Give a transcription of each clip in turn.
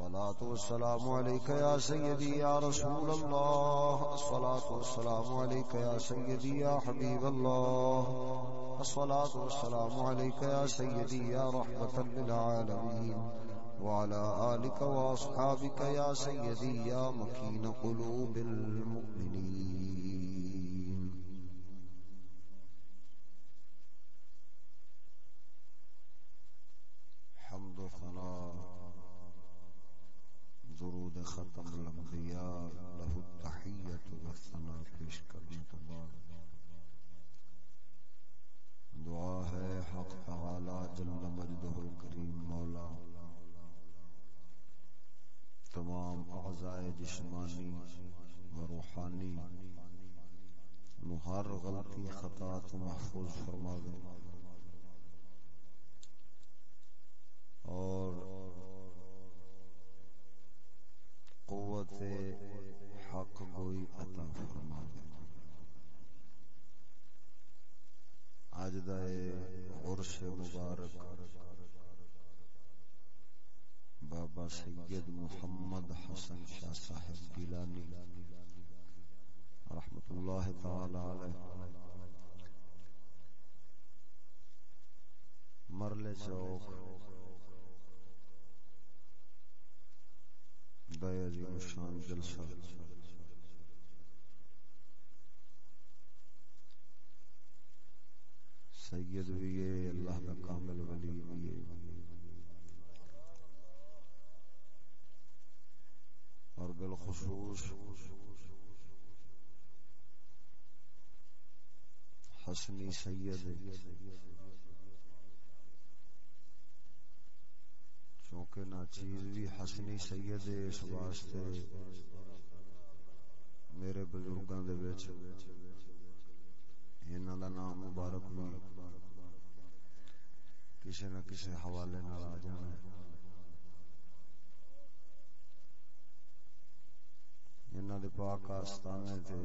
الصلاة والسلام عليك يا سيدي يا رسول الله. الصلاة والسلام عليك يا سيدي يا حبيب الله. الصلاة والسلام عليك يا سيدي يا رحمة للعالمين. وعلى آلك وأصحابك يا سيدي يا مكين قلوب المؤمنين. درود ختم الانبیاء، له التحیت والثناء پیش کرنے کے بعد۔ دعا ہے حق تعالی جل مجدہ الکریم مولا۔ تمام اعضاء جسمانی و روحانی ہر غلطی خطا تو محفوظ فرما دے۔ اور قوت حق کوئی عطا فرما اج دے عرش مبارک بابا سید محمد حسن شاہ صاحب گیلانی رحمت اللہ تعالی علیہ۔ مرلے چوک عظیم شان جلسہ سید بھی اللہ کا کامل ولی بھی اور بالخصوص حسنی سید۔ چونکہ نہ چیز بھی حسنی سید اس واسطے میرے بزرگاں دے وچ۔ انہاں دا نام مبارک بھی کسی نہ کسی حوالے نال آ جانا ہے۔ انہاں دے پاک آستانے تے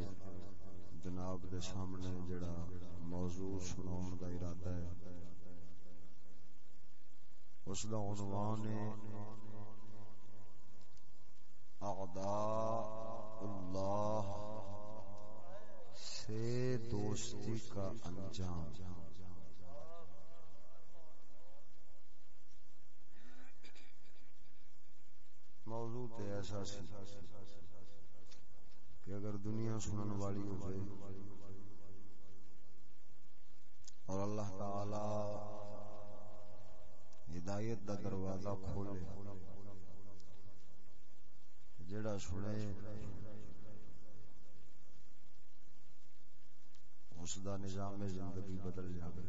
جناب دے سامنے جڑا موضوع سناون دا ارادہ ہے۔ اس دا عنوان ہے اعداء اللہ سے دوستی کا انجام۔ موضوع تے ایسا سی کہ اگر دنیا سنن والی ہو اور اللہ تعالی ہدایت دا دروازہ کھولے۔ جڑا سنے، اس دا نظام زندگی بدل جائے۔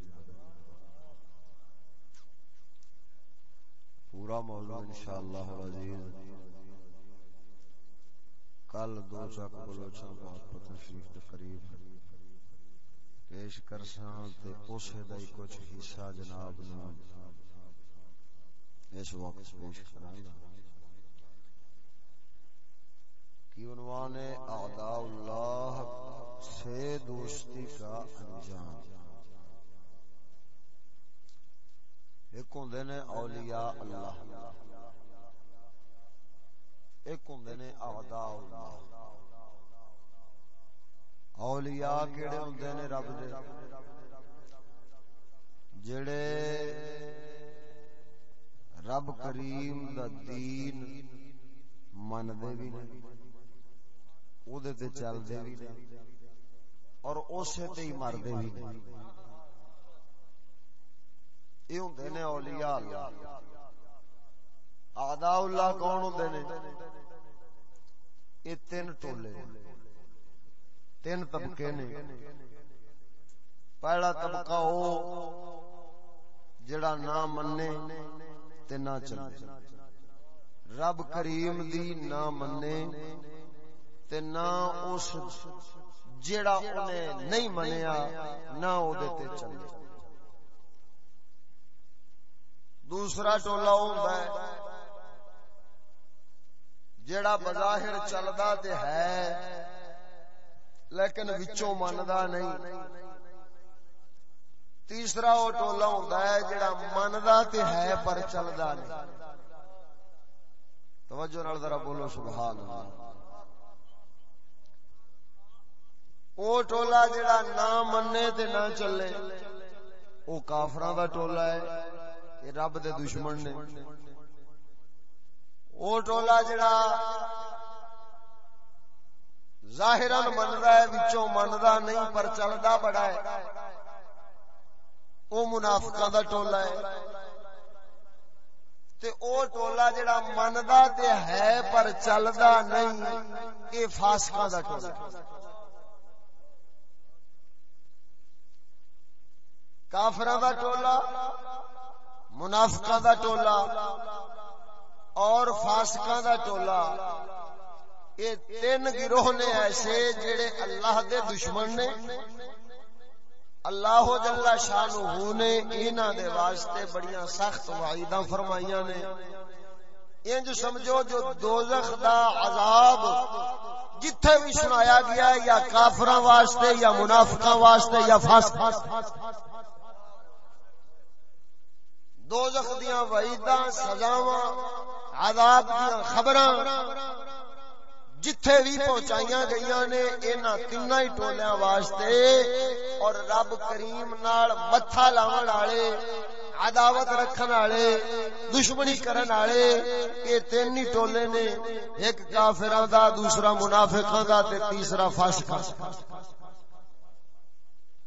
پورا موضوع انشاءاللہ العزیز۔ کل دو چک بلوچن کا تشریف تقریب پیش کرساں تے اس دا کچھ حصہ جناب نو اس وقت پیش کراں گا کی عنوان ہے؟ اعداء اللہ سے دوستی کا انجام۔ ایک ہوں نے اولیاء اللہ۔ ایک ہوں نے اعداء اللہ۔ اولیاء کیڑے ہوں نے؟ رب دے۔ جڑے رب کریم دا دین من دے بھی نہیں او دے تے چل دے بھی نہیں اور اسے تے ہی مر دے بھی اے ہوندے نے اولیاء۔ اللہ اعداء اللہ کون ہوندے نے؟ اے تین ٹولے، تین طبقے نے۔ پہلا طبقہ او جڑا نہ مننے تے نہ چلے۔ رب کریم دی نہ مننے تے نہ اس جیڑا انہیں نہیں منیا، نہ او دے تے چلے۔ دوسرا ٹولا ہوندا ہے، جیڑا بظاہر چلدا تے ہے، لیکن وچوں مندا نہیں۔ تیسرا او ٹولا ہوندا ہے جیڑا مندا تے ہے پر چلدا نہیں۔ توجہ نال ذرا بولو سبحان اللہ او ٹولا جڑا نہ مننے تے نہ چلے او کافراں دا ٹولا ہے کہ رب دے دشمن نے۔ او ٹولا جڑا ظاہرن مندا ہے، وچوں مندا نہیں پر چلدا بڑا ہے۔ او منافقاں دا ٹولا ہے۔ تے او ٹولا جڑا مندا تے ہے پر چلدا نہیں، اے فاسقاں دا ٹولا کافر دا ٹولا منافقہ دا ٹولا اور فاسقہ دا ٹولا یہ تین گروہ نے ایسے جڑے اللہ دے دشمن نے اللہ جل شانہ نے، انہاں دے واسطے بڑیاں سخت وعیداں فرمائیاں نے۔ انج سمجھو جو دوزخ دا عذاب جتھے بھی سنایا گیا ہے، یا کافراں واسطے، یا منافقاں واسطے، یا فاسقاں دوزخ دیاں وعیداں، سزاواں، عذاب دیاں خبراں جتھے بھی پہنچائیاں گئیاں نے انہاں تیناں ہی ٹولیاں واسطے۔ اور رب کریم نال متھا لاون والے عداوت رکھن والے دشمنی کرن والے یہ تین ہی ٹولے نے، ایک کافراں دا، دوسرا منافقاں دا تے تیسرا فاسقاں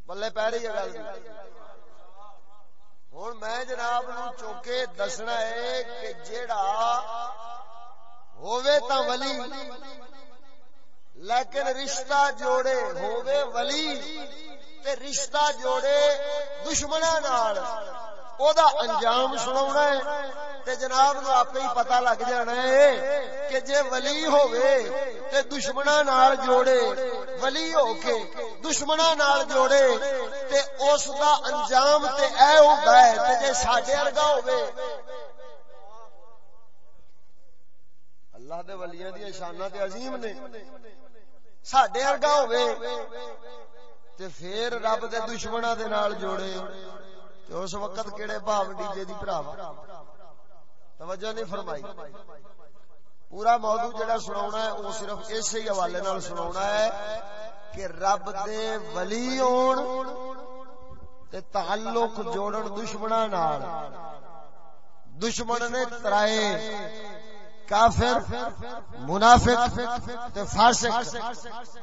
بلے پہ رہی ہے گل۔ ہوں میں جناب نو چوکے دسنا ہے کہ جیڑا ہووے تا ولی۔ لیکن رشتہ جوڑے ہووے ولی تے رشتہ جوڑے دشمنا نال۔ او دا انجام سناونا ہے تے جناب نو آپ ہی پتہ لگ جانا ہے کہ جے ولی ہووے تے دشمنا نال جوڑے، ولی ہو کے دشمنا نال جوڑے تے اس دا انجام تے اے ہوندا ہے تے جے ساڈے ورگا ہووے اللہ دے ولیاں دی شاناں تے عظیم نے ساڈے ورگا ہووے تے پھر رب دے دشمنا دے نال جوڑے تے اس وقت کیڑے بھاو ڈیجے دی بھراوا توجہ نہیں فرمائی پورا موضوع جڑا سنا ہے وہ صرف اسی حوالے نال سنا ہے کہ رب دے ولی ہون تے تعلق جوڑن دشمناں نال دشمن نے ترائے کافر، منافق تے فاسق۔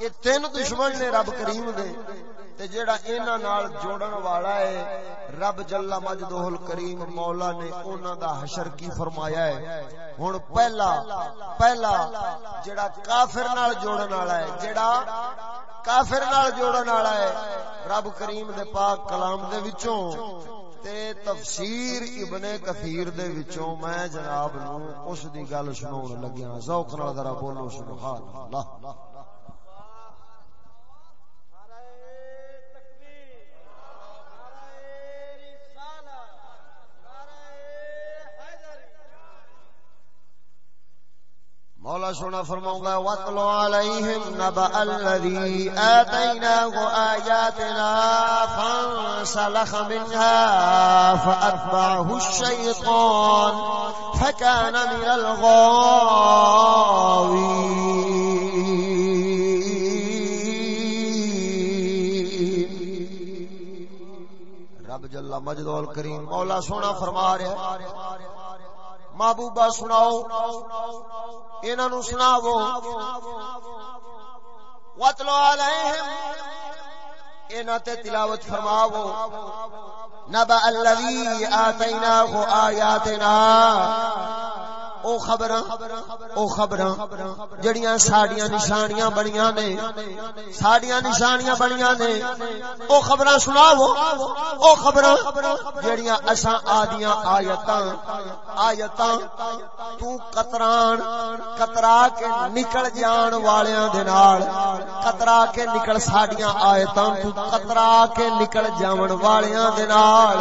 یہ تین دشمن نے رب کریم دے۔ تے جیڑا انہاں نال جوڑن والا ہے، رب جل مجدہ الکریم مولا نے انہاں دا حشر کی فرمایا ہے۔ ہن پہلا پہلا جیڑا کافر نال جوڑن والا ہے، جیڑا کافر نال جوڑن والا ہے، رب کریم دے پاک کلام دے وچوں تے تفسیر ابن کثیر دے وچوں میں جناب نو اس دی گل سناون لگیا ذوق نال ذرا بولو سبحان اللہ مولا سونا فرماؤں گا وَاتْلُ عَلَيْهِمْ نَبَأَ الَّذِي آتَيْنَاهُ آيَاتِنَا فَانْسَلَخَ مِنْهَا فَأَتْبَعَهُ الشَّيْطَانُ فَكَانَ مِنَ الْغَاوِينَ۔ رب جل مجد الکریم مولا سونا فرما رہا محبوبہ سناؤ انہاں نو سناو واتلو علیہم انہاں تے تلاوت فرماو نبا الذی آتیناہ آیاتنا او خبراں او خبراں، جڑیاں ساڈیاں نشانیاں بنیاں نے، ساڈیاں نشانیاں بنیاں نے، او خبراں سناو او خبراں، جڑیاں اساں آدیاں آیتاں آیتاں تو قطران قطرا کے نکل جان والیاں دے نال قطرا کے نکل ساڈیاں آیتاں تو قطرا کے نکل جاون والیاں دے نال۔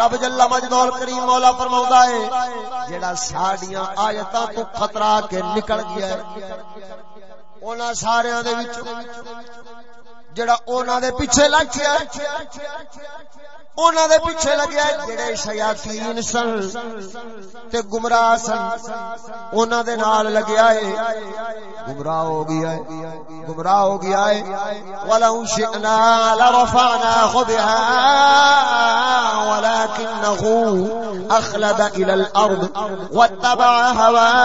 رب جل مجدول کریم مولا فرماوندا ہے، جڑا ساڈیاں آیتاں تو خطرہ کے نکل گیا ہے۔ اونا سارے دے وچ جڑا اونا دے پیچھے لگ گیا اونا دے پیچھے لگیا جڑے شیاطین سن تے گمراہ سن۔ اونا دے نال لگیا ہے، گمراہ ہو گیا ہے، گمراہ ہو گیا ہے۔ ولو شئنا لرفعناه بها ولكنه اخلد الى الارض واتبع هواه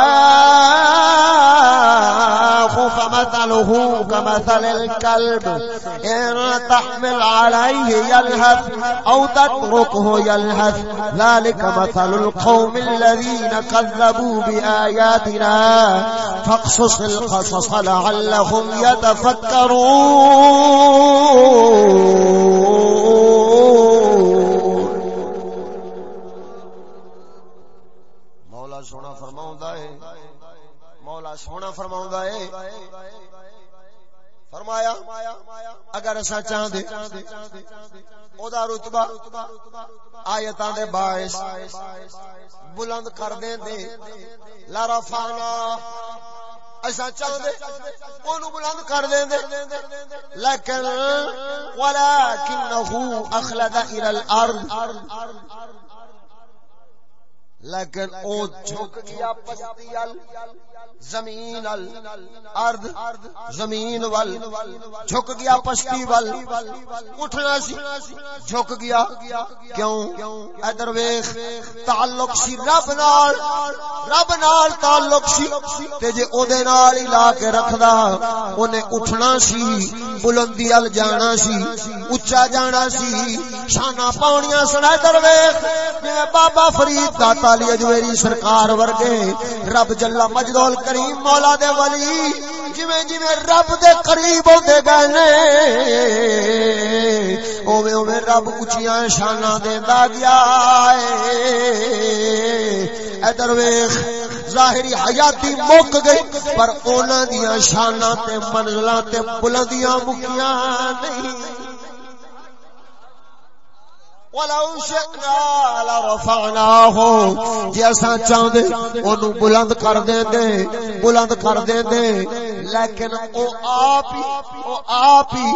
فمثله كمثل الكلب ان تحمل عليه يلهث او او تتركه يلهث. ذلك مثل القوم الذين كذبوا بآياتنا. فاقصص القصص لعلهم يتفكرون. مولا سونا فرماؤں ہے۔ مولا سونا فرماؤں ہے۔ فرمایا، اگر اسا چاہندے او دا رتبہ آیتاں دے باعث بلند کر دیں دے لا رفعنا ایسا چاہندے اونو بلند کر دیں دے لیکن ولکنہ اخلد الى الارض لیکن او جھک گیا پستی ال، زمین ال ارض زمین ول، جھک گیا پستی ول، اٹھنا سی، جھک گیا، کیوں؟ ادھر ویکھ، تعلق سی رب نال رب نال تعلق سی، تے جے او دے نال ہی لا کے رکھدا، اونے اٹھنا سی، بلندی ال جانا سی اونچا جانا سی شاناں پاونیاں سن، ادھر ویکھ جے بابا فرید داتا علی اجویری سرکار ورگے۔ رب جل مجدول کریم مولا دے ولی۔ جویں جویں رب دے قریب ہوندے گئے نے۔ اوویں اوویں رب اونچیاں شاناں دیندا گیا اے ادھر ویکھ، ظاہری حیاتی مک گئی پر انہاں دیاں شاناں تے منزلاں تے بلندیاں مکیاں نہیں۔ ولو شئنا لرفعناه جی اساں چاہندے اونوں بلند کر دیندے، بلند کر دیندے، لیکن او آپ او آپ ہی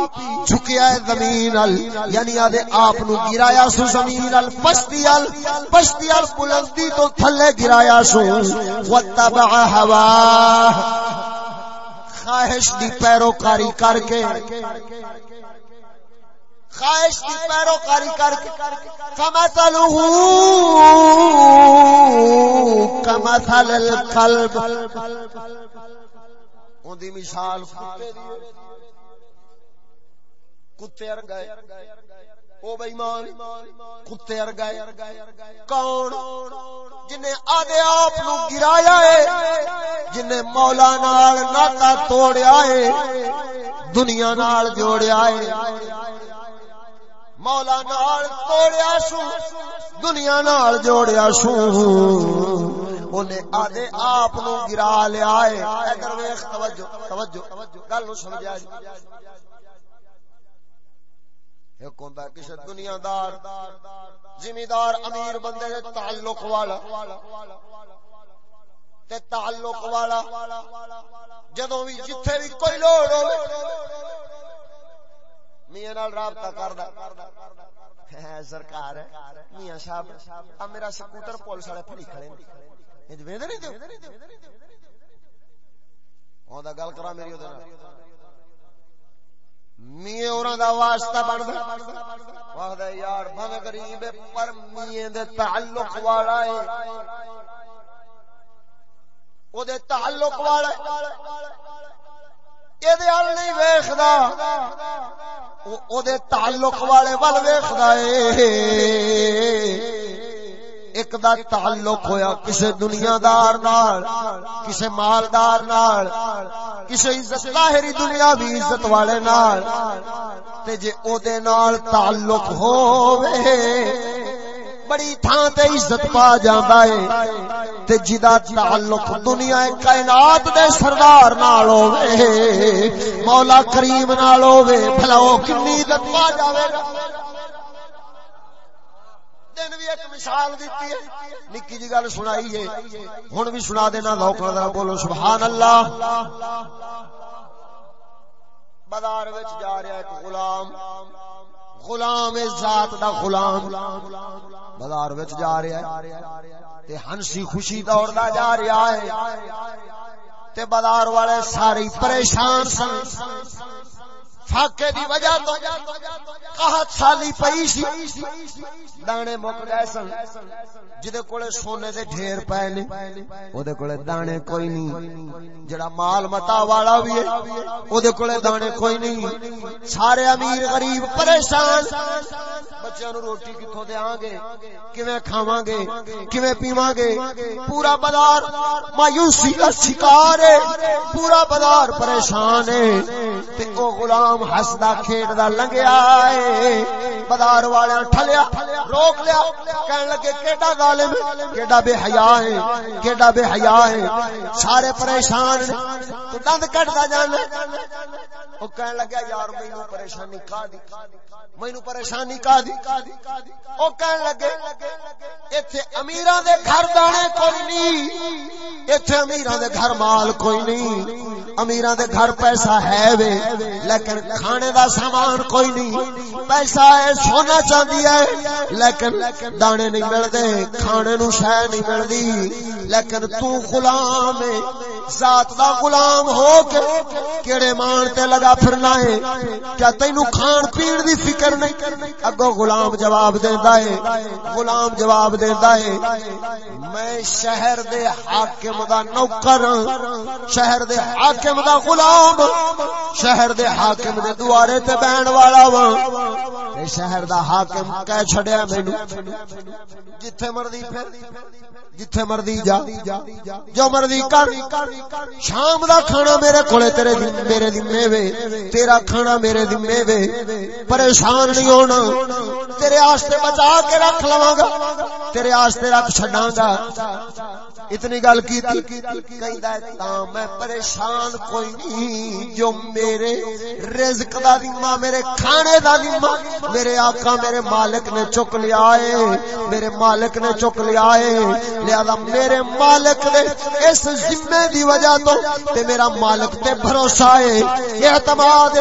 جھکیا ہے زمین ال یعنی آدے آپ نو گرایا سو زمین ال، پشتی ال پشتی ال بلندی تو تھلے گرایا سو۔ وتبع ہوا خواہش دی پیروکاری کر کے۔ خواہش کی پیروکاری کر کے کمثل القلب۔ اون دی مثال کتے ارگائے او بے ایمان کتے ارگائے کون؟ جنہیں آدھے آپ نو گرایا ہے جنہیں مولا نال ناتا توڑیا ہے دنیا نال جوڑیا ہے۔ مولا نال توڑیا سو، دنیا نال جوڑیا سو۔ اونے آپ نو گرا لیا ہے۔ ادھر توجہ توجہ، گل نو سمجھا جی۔ ایک ہوندا کسے دنیا دار ذمہ امیر بندے دے تعلق والا۔ تے تعلق والا، جدوں بھی جتھے بھی کوئی لوڑ ہوے میاں نال رابطہ کردا سرکار میاں صاحب ا میرا سکوٹر پولیس والے پھڑی کھڑے ویندے نہیں اوندا گل کرا میری اودے نال۔ میاں اوراں دا واسطہ بندا وخدا یار بھویں غریب پر میاں دے تعلق والا ہے۔ او دے تعلق والا ہے۔ نہیں ویکھدا دے تعلق والے ول ویکھدا ایک دا تعلق ہویا کسے دنیا دار نال کسے مالدار نال کسے عزت ظاہری دنیا بھی عزت والے نال تے جے او دے نال تعلق ہووے بڑی تھان تے عزت پا جاندا ہے تے جدا تعلق دنیا کائنات دے سردار نال ہوے مولا کریم نال ہوے بھلا او کتنی عزت پا جاوے گا؟ دن بھی ایک مثال دیتی ہے، نکی جی گل سنائی ہے، ہن بھی سنا دینا ذوق نال بولو سبحان اللہ بازار وچ جا رہا ایک غلام غلام ذات دا غلام بازار وچ جا رہا ہے تے ہنسی خوشی دوڑدا جا رہا ہے تے بازار والے ساری پریشان سن فاقے دی وجہ تو قحط سالی پئی سی۔ دانے مک گئے سن۔ جدے کولے سونے دے ڈھیر پے نے او دے کولے دانے کوئی نہیں۔ جڑا مال متا والا بھی ہے او دے کولے دانے کوئی نہیں۔ سارے امیر غریب پریشان۔ بچیاں نو روٹی کتھوں دیاں گے کیویں کھاواں گے کیویں پیواں گے پورا بازار مایوسی کا شکار ہے۔ پورا بازار پریشان ہے۔ تے او غلام ہسدا کھیڈدا لنگیا ہے بازار والے ٹھلیا، روک لیا۔ کہن لگے، کیڈا ظالم، کیڈا بے حیا ہے کیڈا بے حیا ہے سارے پریشان تو دند کٹدا جانا او کہن لگا یار، مینوں پریشانی کا دی؟ مینوں پریشانی کا دی؟ او کہن لگے، ایتھے امیراں دے گھر دانے کوئی نہیں۔ ایتھے امیراں دے گھر مال کوئی نہیں۔ امیراں دے گھر پیسہ ہے وے، لیکن کھانے دا سامان کوئی نہیں۔ پیسہ ہے، سونا چاندی ہے۔ لیکن دانے نہیں ملدے کھانے نو شے نہیں ملدی لیکن تو غلام ہے۔ ذات دا غلام ہو کے کیڑے مان تے لگا پھرنا ہے۔ کیا تینو کھان پین دی فکر نہیں؟ اگو غلام جواب دیندا ہے۔ غلام جواب دیندا ہے۔ میں شہر دے حاکم دا نوکر ہاں۔ شہر دے حاکم دا غلام۔ شہر دے حاکم دے دوارے تے بہن والا وا اے شہر دا حاکم کہہ چھڈیا مینوں۔ جتھے مرضی پھر۔ جتھے مرضی جا۔ جو مرضی کر۔ شام دا کھانا میرے کولے تیرے میرے ذمے وے، تیرا کھانا میرے ذمے وے۔ پریشان نہیں ہونا۔ تیرے واسطے بچا کے رکھ لواں گا۔ تیرے واسطے رکھ چھڈاں گا۔ اتنی گل کی میں پریشان کوئی نہیں، جو میرے رزق دا ذمہ، میرے کھانے دا ذمہ، میرے آقا، میرے مالک نے چک لیا ہے، میرے مالک نے چک لیا ہے، لہذا میرے مالک نے اس ذمے دی وجہ تو تے میرا مالک تے بھروسہ ہے اعتماد،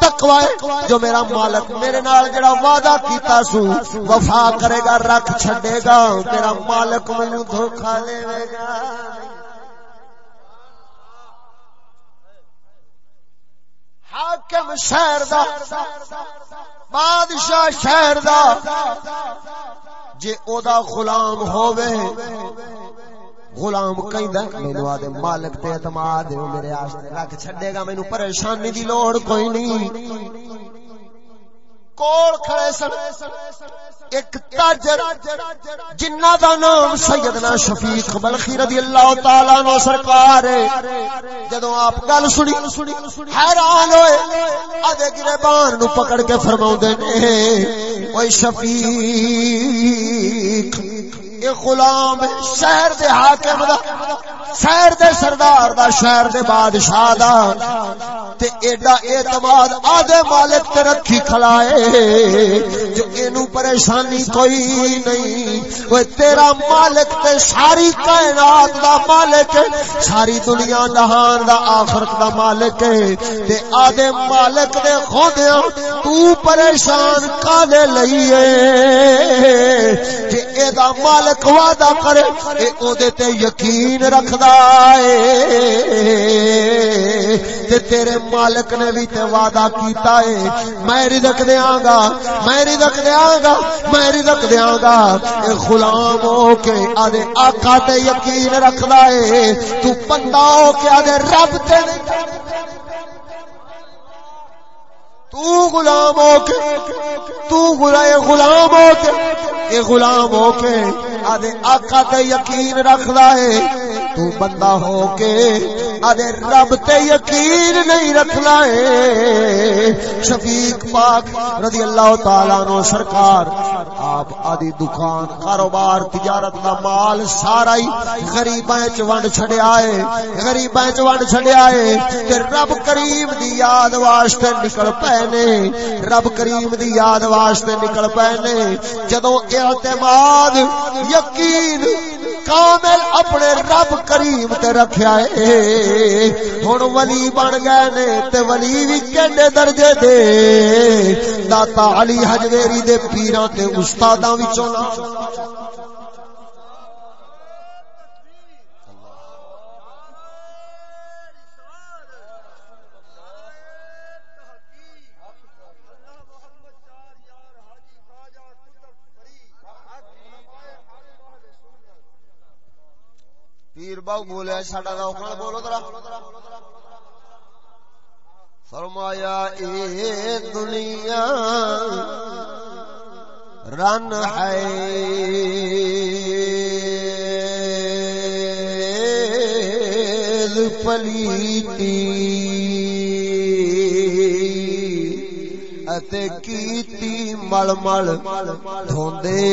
تقوی ہے، جو میرا مالک میرے نال جڑا وعدہ کیتا سو، وفا کرے گا، رکھ چھڈے گا، میرا مالک مینوں دھوکا دے گا۔ حاکم شہر دا، بادشاہ شہر دا۔ جے او دا غلام ہووے، غلام کہندا مینوں آدے مالک تے اعتماد میرے واسطے رکھ چھڈے گا مینوں پریشانی دی لوڑ کوئی نہیں۔ کول کھڑے سن۔ ایک تاجر جنہ دا نام سیدنا شفیق بلخی رضی اللہ تعالی عنہ سرکار جدوں آپ گل سنی، حیران ہوئے ادے گریبان نو پکڑ کے فرماوندے نے، اوے شفیق، اے غلام شہر دے حاکم دا، شہر دے سردار دا، شہر دے بادشاہ دا، تے ایڈا اعتماد آدھے مالک تے رکھی کھلائے جو اینو پریشانی کوئی نہیں۔ وہ تیرا مالک تے ساری کائنات دا مالک ساری دنیا نہان دا آخرت دا مالک ہے۔ تے آدھے مالک دے خودیاں تو پریشان کالے لئیے کہ اے دا مالک وعدہ کرے، اے او دے تے یقین رکھدا اے تے تیرے مالک نے بھی تے وعدہ کیتا اے میں رزق دیاں گا، میں رزق دیاں گا، میں رزق دیاں گا۔ اے غلام ہو کے آدھے آقا تے یقین رکھدا اے، تو بندہ ہو کے آدھے رب تے تو غلام ہو کے تو غلام ہو کے اے غلام ہو کے آدھے آقا تے یقین رکھدا ہے۔ تو بندہ ہو کے آدھے رب تے یقین نہیں رکھنا ہے۔ شفیق پاک رضی اللہ تعالیٰ نو سرکار، آپ آدھی دکان، کاروبار، تجارت دا مال سارا ہی غریباں چ ونڈ چھڈیا ہے۔ غریباں چ ونڈ چھڈیا ہے تے رب کریم دی یاد واسطے نکل پے نے۔ رب کریم دی یاد واسطے نکل پے نے۔ جدوں اعتماد یقین کامل اپنے رب کریم تے رکھیا ہے ہن ولی بن گئے نے تے ولی وی کڈے درجے دے۔ داتا علی حجویری دے پیراں تے استاداں وچوں پیر باؤ بولے، ساڈا روکن بولو ذرا۔ فرمایا، اے دنیا، رن ہے۔ پلیتی اتے کیتی مل مل دھوندے۔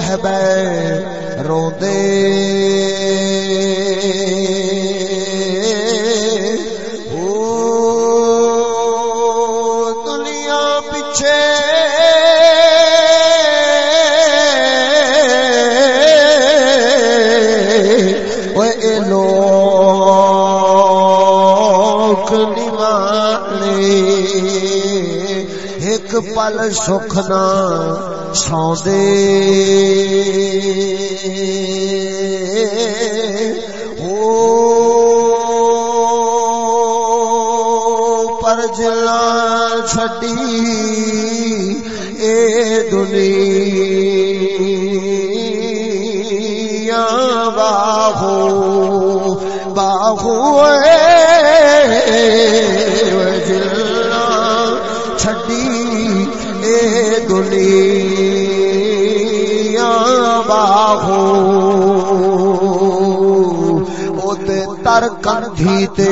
بہ بہ رو دے ایک پل سکھنا۔ سو سوندے کندھی تے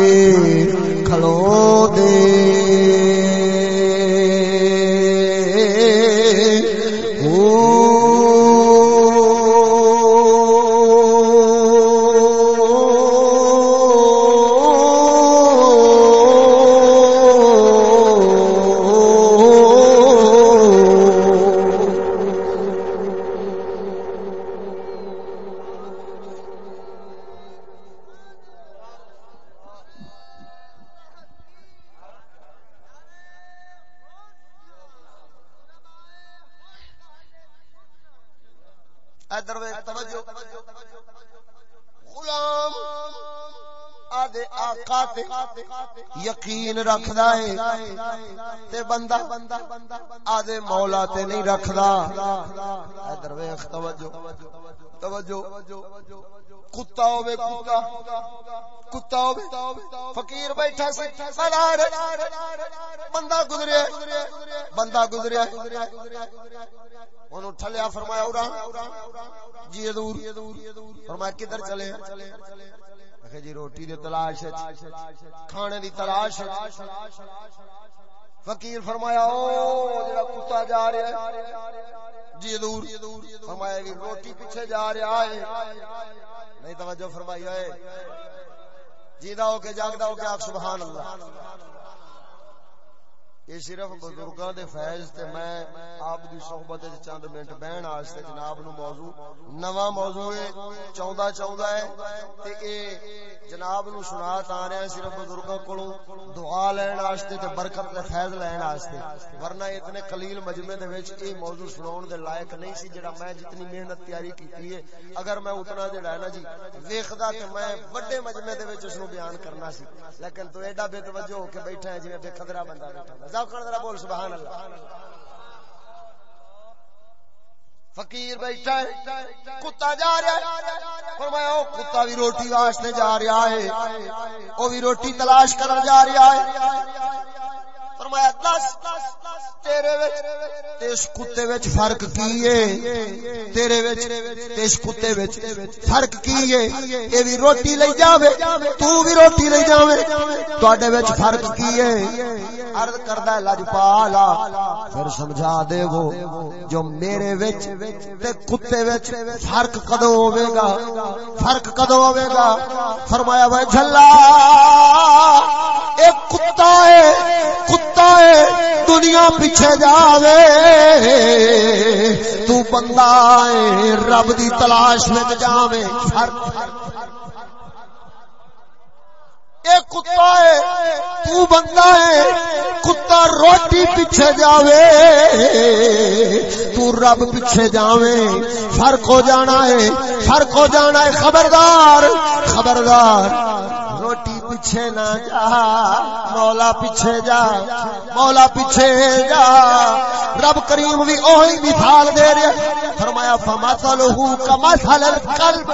تے بندہ آدے مولا تے نہیں رکھدا۔ ادھر ویکھ، توجہ توجہ، کتا ہوے کتا کتا ہوے فقیر بیٹھا سی بازار بندہ گزریا بندہ گزریا اونوں ٹھلیا، فرمایا، اورا جی دور فرمایا، کدھر چلے؟ جی روٹی دی تلاش کھانے دی تلاش فقیر فرمایا، او جڑا کتا جا رہا ہے. جی دور فرمایا کہ روٹی پیچھے جا رہا ہے۔ نہیں توجہ فرمائی ہے جیدا ہو کے جاگدا ہو کے سبحان اللہ۔ یہ صرف بزرگاں دے فیض تے میں آپ دی صحبت وچ چند منٹ بہن واسطے جناب نو موضوع، نواں موضوع ہے، چوندا چوندا ہے تے اے جناب نو سنا تا رہا صرف بزرگاں کولوں دعا لین واسطے تے برکت تے فیض لین واسطے۔ ورنہ اتنے قلیل مجمع دے وچ اے موضوع سناون دے لائق نہیں سی جڑا میں جتنی محنت تیاری کیتی ہے۔ اگر میں اتنا جڑا ہے نا جی ویکھدا تے میں بڑے مجمع دے وچ اس نو بیان کرنا سی۔ لیکن تو ایڈا بے توجہ ہو کے بیٹھا ہے جویں بے قدرہ بندہ بیٹھا ذرا بول، سبحان اللہ۔ فقیر بیٹھا ہے، کتا جا رہا ہے۔ فرمایا، او کتا بھی روٹی واسطے جا رہا ہے۔ او بھی روٹی تلاش کرن جا رہا ہے۔ فرمایا، دس تیرے وچ تے اس کتے وچ فرق کی ہے؟ تیرے وچ تے اس کتے وچ فرق کی ہے؟ اے وی روٹی لے جاوے، تو وی روٹی لے جاوے۔ تواڈے وچ فرق کی ہے؟ عرض کردا ہے لاجپالا پھر سمجھا دے وہ جو میرے وچ تے کتے وچ فرق کدوں ہوے گا؟ فرق کدوں ہوے گا؟ فرمایا وہ جھلا، ایک کتا ہے کتا ہے دنیا پیچھے جاوے، تو بندہ ہے رب دی تلاش میں جاوے ایک کتا ہے تو بندہ ہے کتا روٹی پیچھے جاوے، تو رب پیچھے جاوے، فرق ہو جانا ہے فرق ہو جانا ہے خبردار خبردار، روٹی پیچھے نہ جا، مولا پیچھے جا، مولا پیچھے جا۔ رب کریم بھی اوہی مثال دے رہے فرمایا فمثلہ کمثل القلب۔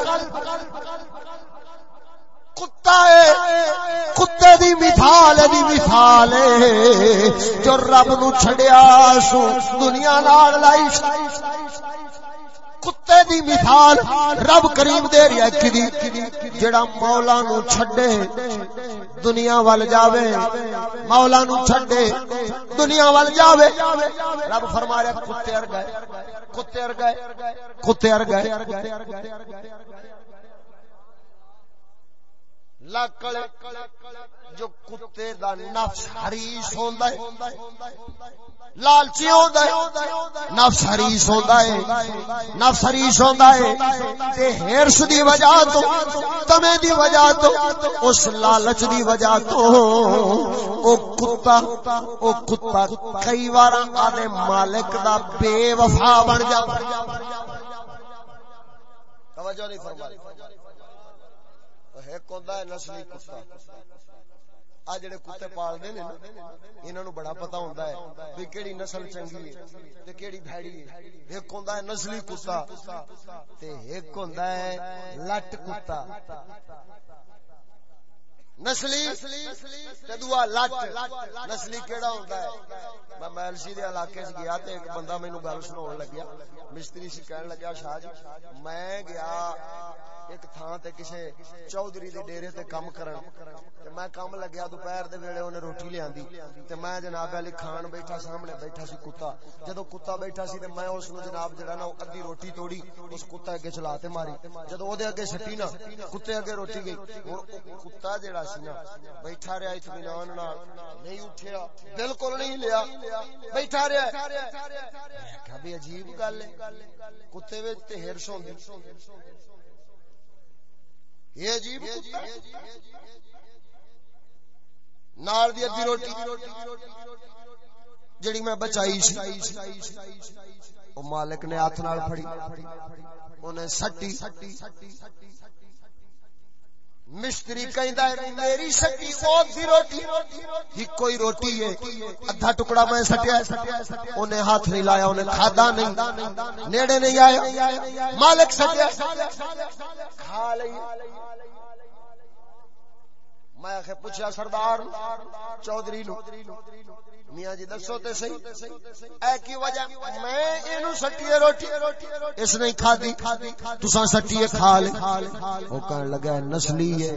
کتا ہے، کتے دی مثال دی مثال جو رب نو چھڑیا سو، دنیا نال لائی کتے دی مثال رب کریم دے رہی ہے کدی جڑا مولا نو چھڈے، دنیا وال جاوے، مولا نو چھڈے، دنیا وال جاوے۔ رب فرما رہا کتے ار گئے، کتے ار گئے، کتے ار گئے۔ لکڑ جو کتے دا نفس حریص ہوندا ہے، لالچی ہوندا ہے، نفس حریص ہوندا ہے، نفس حریص ہوندا ہے۔ تے ہرس دی وجہ تو، تمے دی وجہ تو، اس لالچ دی وجہ تو۔ او کتا او کتا کئی وار آدے مالک دا بے وفا بن جاتا توجہ نہیں فرمائی۔ ایک ہوندا ہے نسلی کتا। آ جڑے کتے پالتے ہیں انہوں بڑا پتا ہوتا ہے بھی کہڑی نسل چنگی ہے کہڑی بھڑی ہے۔ ایک ہوں نسلی کتا ایک ہوں لٹ کتا۔ نسلی دعا لٹ۔ نسلی کیڑا ہے۔ میں میلسی دے علاقے گیا تے ایک بندہ مینوں گل سناون لگیا۔ مستری سی کہن شاہ جی میں گیا ایک تھان تے کسے چودھری دے ڈیرے تے کام کرن تے میں کام لگیا دوپہر دے ویلے اونے روٹی لیاندی تے میں جناب علی کھان بیٹھا سامنے بیٹھا سی کتا جدو کتا بیٹھا سی تے میں اس نو جناب جڑا نا ادھی روٹی توڑی اس کتا اگے چلا تے ماری جدو او دے اگے سٹی نا کتے اگے روٹی گئی ہن کتا جڑا سی نا بیٹھا رہیا اطمینان نال نہیں اٹھیا بالکل نہیں لیا بیٹھا رہیا کہ بھی عجیب گل ہے کتے وچ تے ہرش ہوندی یہ عجیب نال دی ادھی روٹی جڑی میں بچائی سی۔ او مالک نے ہاتھ نال پھڑی۔ اونے سٹی۔ مستری کہندا ہے، میری سٹی دی روٹی۔ ہی کوئی روٹی ہے، ادھا ٹکڑا میں سٹیا اونے ہاتھ نہیں لایا، اونے کھادا نہیں۔ نیڑے نہیں آیا۔ مالک سٹیا۔ کھا لئی۔ میں آخر پوچھا، سردار چودھری نو، میاں جی دسو تے صحیح، اے کی وجہ? میں اینو سٹیے روٹی، اس نے کھادی، تساں سٹیے کھا لے او کہن لگا نسلی ہے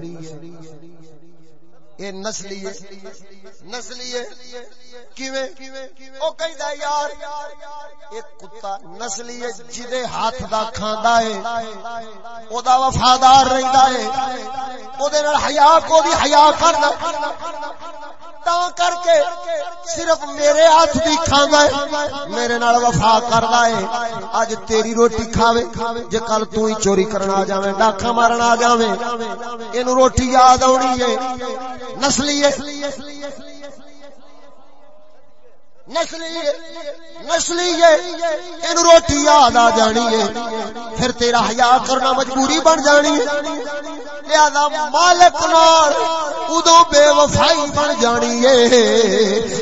اے نسلی ہے نسلی ہے کیویں؟ او کہندا یار، ایک کتا نسلی ہے جدے ہاتھ دا کھاندا ہے، او دا وفادار رہندا ہے، او دے نال حیا کو دی حیا کردا تا کر کے صرف میرے ہاتھ دی کھاندا ہے، میرے نال وفا کردا ہے اج تیری روٹی کھاوے، جے کل تو ہی چوری کرن آ جاویں ڈاکا مارن آ جاویں، اینو روٹی یاد آونی ہے۔ نسلی نسلی نسلی ان روٹی یاد آ جانی ہے۔ پھر تیرا حیا کرنا مجبوری بن جانی ہے۔ لہذا مالک نال ادو بے وفائی بن جانی ہے۔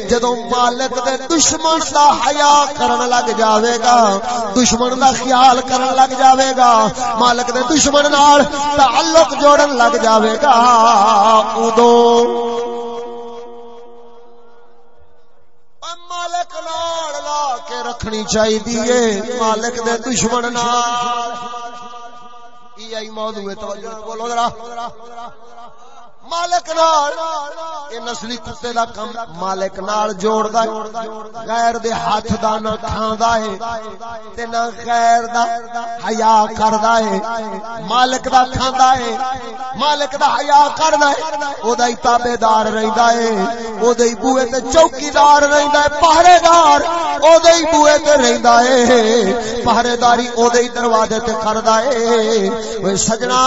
جدو مالک دے دشمن دا حیا کرن لگ جاوے گا، دشمن دا خیال کرن لگ جاوے گا، مالک دے دشمن نال تعلق جوڑن لگ جاوے گا۔ ادو مالک نال لا کے رکھنی چاہیے مالک دے دشمن نال۔ ای موضوع توجہ بولو ذرا۔ مالک نال، اے نسلی کتے دا کم مالک نال جوڑدا ہے، غیر دے ہاتھ دا نہ کھاندا ہے، تے نہ غیر دا حیا کردا ہے۔ مالک دا کھاندا ہے، مالک دا حیا کردا ہے، او دا تابعدار رہندا ہے، او دے بوئے تے چوکیدار رہندا ہے، پہرے دار۔ او دے بوئے تے رہندا ہے پہرے داری او دے دروازے تے کردا ہے اوے سجنا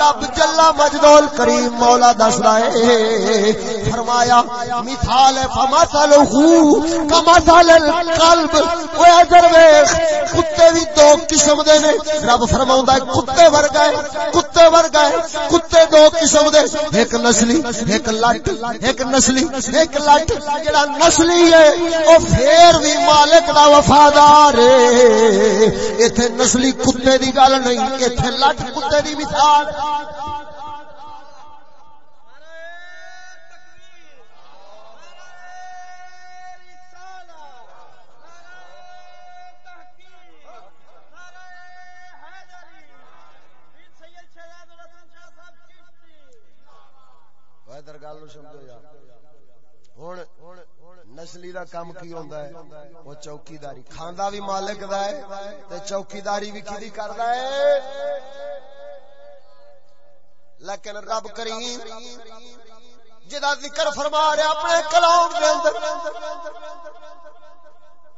رب جلا مجدول کریم مولا دس رہے فرمایا مثال فمثل ہو کمثل القلب او اجر ویکھ کتے بھی دو قسم دے نے رب فرماوندا ہے کتے ورگا ہے کتے ورگا ہے کتے دو قسم دے ایک نسلی ایک لٹ ایک نسلی ایک لٹ جڑا نسلی ہے، او پھر بھی مالک دا وفادار ہے۔ ایتھے نسلی کتے دی گل نہیں، ایتھے لٹ کتے دی مثال۔ درگال سمجھو یار۔ ہوں نسلی دا کام کی ہوندا ہے؟ وہ چوکیداری کھاندا بھی مالک دا ہے تے چوکیداری بھی کدی کردا ہے؟ لیکن رب کریم جدا ذکر فرما رہے اپنے کلام دے اندر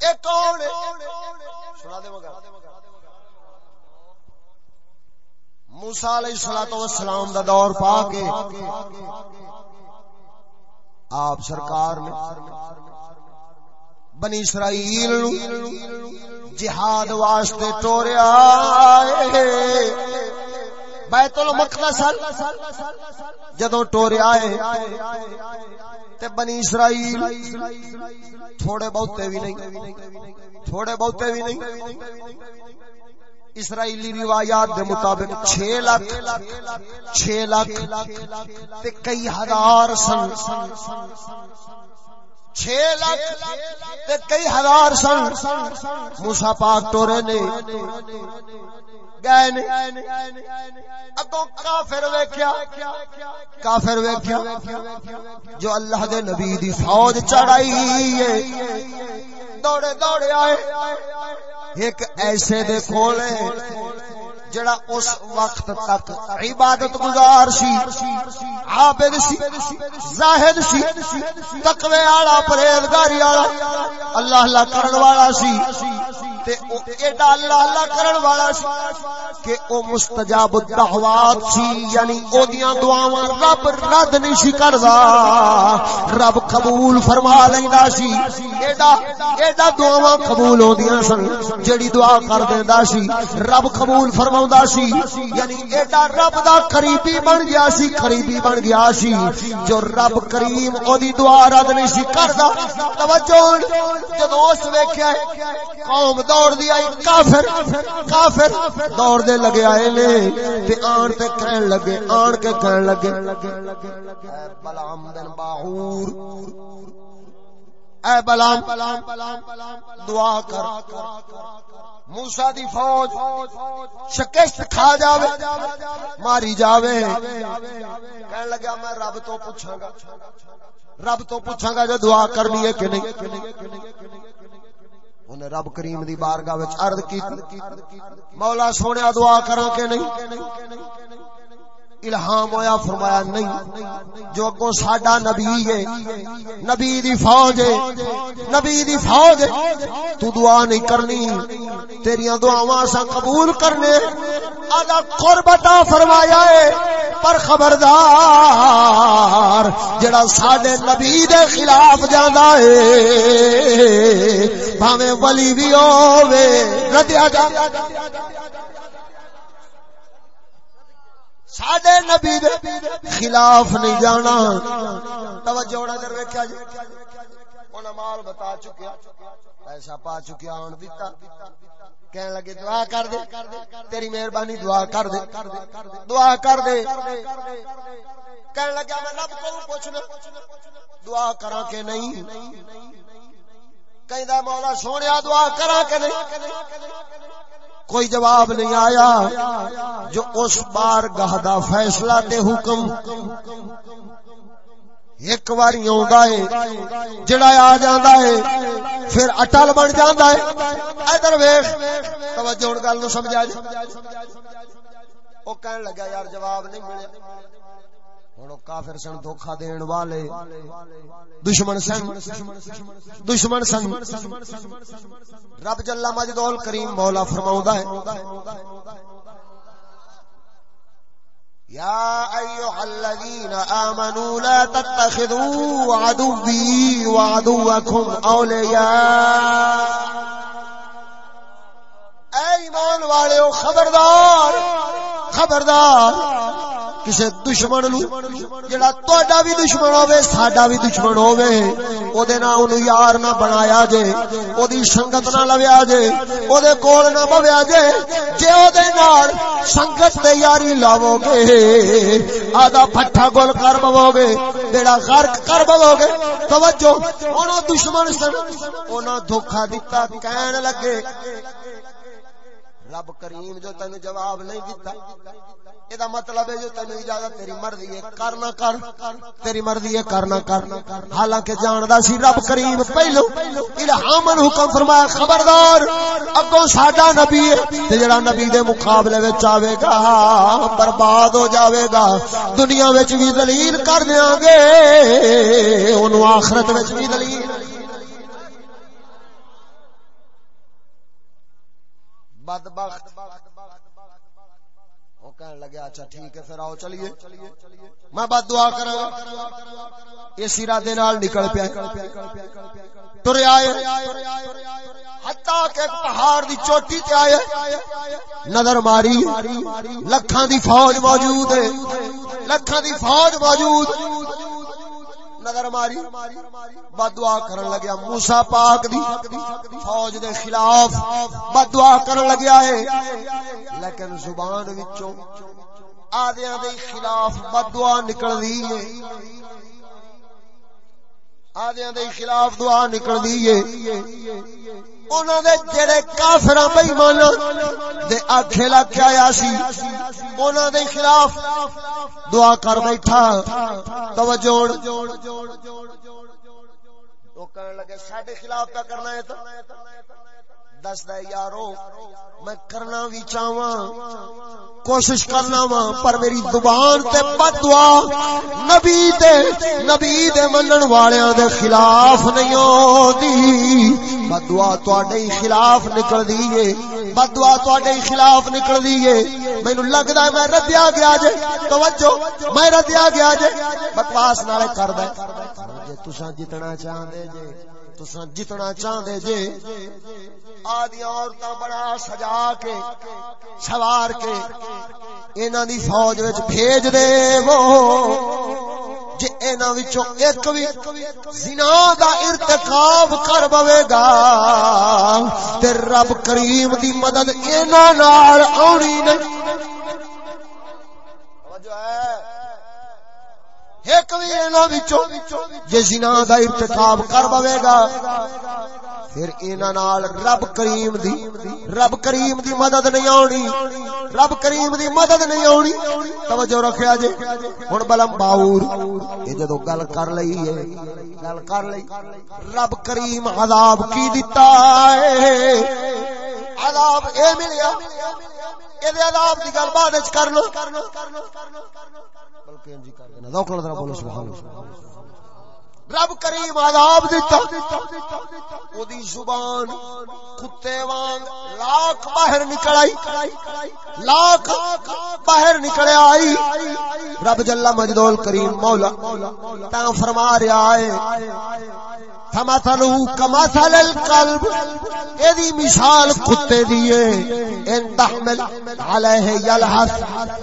اے کون سنا دے مگر۔ موسی علیہ الصلوۃ والسلام دا دور پا کے آپ سرکار نے بنی اسرائیل جہاد واسطے ٹوریا بیت المقدس جدو ٹوریا ہے تے بنی اسرائیل تھوڑے بہتے بھی نہیں، تھوڑے بہتے بھی نہیں۔ اسرائیلی روایات دے مطابق 6 لاکھ 6 لاکھ تے کئی ہزار سن۔ چھ لاکھ کئی ہزار سن۔ موسا پاک ٹورے نے گئے نے۔ اگوں کافر ویکھیا کافر ویکھیا، جو اللہ دے نبی دی فوج چڑھائی ہے۔ دوڑے دوڑے آئے۔ ایک ایسے دے کولے جڑا اس وقت تک عبادت گزار سی، عابد سی، زاہد سی، تقوی والا پرہیزگاری والا اللہ اللہ کرن والا سی تے او ایڈا اللہ اللہ کرن والا سی کہ او مستجاب الدعوات سی یعنی او دیاں دعاواں رب رد نہیں سی کردا، رب قبول فرما لیندا سی۔ ایڈا ایڈا دعاواں قبول ہوندیاں سن، جڑی دعا کر دیندا سی، رب قبول فرماوندا سی۔ یعنی ایڈا رب دا قریبی بن گیا سی، قریبی بن گیا سی، جو رب کریم او دی دعا رد نہیں سی کر کردا। توجہ جدوں اس ویکھیا قوم دوڑ دی آئی، کافر کافر دوڑ دے لگے آئے لے تے آن تے کہن لگے، آن کے کہن لگے، اے بلام بن باہور، اے بلام، دعا کر موسا دی فوج شکست کھا جاوے، ماری جاوے، کہن لگا میں رب تو پوچھاں گا رب تو پوچھاں گا جو دعا کرنی ہے کہ نہیں۔ انہیں رب کریم دی بارگاہ وچ عرض کی مولا سونے دعا کراں کہ نہیں؟ الہام ہویا، فرمایا نہیں، جو اگوں ساڈا نبی ہے، نبی دی فوج ہے، نبی دی فوج ہے، تو دعا نہیں کرنی، تیریاں دعاواں اساں قبول کرنے، آدھا قربتا فرمایا ہے، پر خبردار، جڑا ساڈے نبی دے خلاف جاندا ہے، بھاویں ولی بھی ہوے ردیا جاندا ساڈے نبی دے خلاف نہیں جانا۔ توجہ نظر ویکھیا جی انہاں مال بتا چکیا پیسہ پا چکیا ہن دتا کہنے لگے، دعا کر دے۔ تیری مہربانی، دعا کر دے۔ دعا کر دے۔ کہنے لگا، میں رب کو پوچھنا۔ دعا کراں کہ نہیں؟ کہندا، مولا سونیا، دعا کراں کہ نہیں؟ کوئی جواب نہیں آیا جو اس بار گاہ دا فیصلہ تے حکم ایک بار ہے، جڑا آ جاندا ہے، پھر اٹل بن جاندا ہے۔ ادھر ویکھ، توجہ ہن گل نو سمجھا جی او کہن لگا، یار جواب نہیں ملیا۔ ہوں کافر سن دھوکھا دین والے دشمن سن دشمن سن رب جلا مجدول کریم مولا فرما ہے يا أيها الذين آمنوا لا تتخذوا عدوي وعدوكم أولياء اے ایمان والے خبردار خبردار کسی دشمن نو، جڑا تہاڈا بھی دشمن ہوے ساڈا بھی دشمن ہوے او دے نال اونوں یار نہ بنایا جے او دی سنگت نہ لویا جے او دے کول نہ بویا جے جے او دے نال سنگت تے یاری لاوو گے آدا پھٹا گل کر بوو گے بیڑا غرق کر بوو گے توجہ، اونوں دشمن سن اونوں دھوکا دتا، کہن لگے رب کریم جو تینو جواب نہیں دیتا ادا مطلب ہے جو تینو اجازت تیری مرضی ہے کرنا کر۔ تیری مرضی ہے کرنا کر۔ حالانکہ جاندا سی رب کریم پہلو الہامن حکم فرمایا، خبردار، اگوں ساڈا نبی ہے تے جڑا نبی دے مقابلے وچ آوے گا، برباد ہو جاوے گا۔ دنیا وچ بھی ذلیل کر دیاں گے، اونوں آخرت وچ بھی ذلیل۔ بدبخت وہ کہنے لگے اچھا ٹھیک ہے، پھر آؤ چلیے۔ میں بد دعا کرا اس ارادے نال نکل پیا۔ تر آئے۔ تاکہ ایک پہاڑ دی چوٹی تے آئے۔ نظر ماری۔ لکھاں دی فوج موجود ہے۔ لکھاں دی فوج موجود۔ نظر ماری بدعا کرن لگیا موسی پاک دی فوج دے خلاف بدعا کرن لگیا ہے لیکن زبان وچوں آدیاں دے خلاف بدعا نکل دی ہے آدیاں دے خلاف دعا نکل دیئے۔ ہے انہاں دے جڑے کافراں بے ایمان دے اکھے لگ آیا سی، انہاں دے خلاف دعا کر بیٹھا۔ توجہ وہ کہنے لگے، ساڈے خلاف کا کرنا ہے تو؟ دس دے یارو، میں کرنا بھی چاہواں، کوشش کرنا وا پر میری زبان تے بد دعا نبی دے نبی دے منن والیاں دے خلاف نہیں ہوندی۔ بد دعا تواڈے خلاف نکل دی ہے بد دعا تواڈے خلاف نکل دی ہے۔ مینوں لگدا میں ردیا گیا جے، توجہ، میں ردیا گیا جے، بکواس نالے کردا جے تساں جتنا چاہندے جے۔ تساں جتنا چاہندے جے، آدی عورتاں بڑا سجا کے، سوار کے انہاں دی فوج وچ بھیج دے وہ جے انہاں وچوں ایک وی زنا دا ارتکاب کر بوے گا، تے رب کریم دی مدد انہاں نال اونی نہیں۔ توجہ ہے۔ ایک بھی انہاں وچوں جے زنا دا ارتکاب کر بوے گا۔ پھر انہاں نال رب کریم دی رب کریم دی مدد نہیں آونی رب کریم دی مدد نہیں آونی توجہ رکھیا جے ہن بلم باور، اے جدوں گل کر لئی ہے، گل کر لئی۔ رب کریم عذاب کی دتا ہے؟ عذاب اے ملیا۔ اے دے عذاب دی گل بعد وچ کر لو۔ بلکہ کر دینا. ذوق نظر بولو سبحان اللہ. رب کریم عذاب دیتا. او دی زبان کتے وانگ لاکھ باہر نکل آئی. لاکھ باہر نکل آئی. رب جل مجدول کریم مولا تا فرما رہا ہے. فمثلو کمثل القلب ایدی مثال کتے دیئے، ان تحمل علیہ یلحث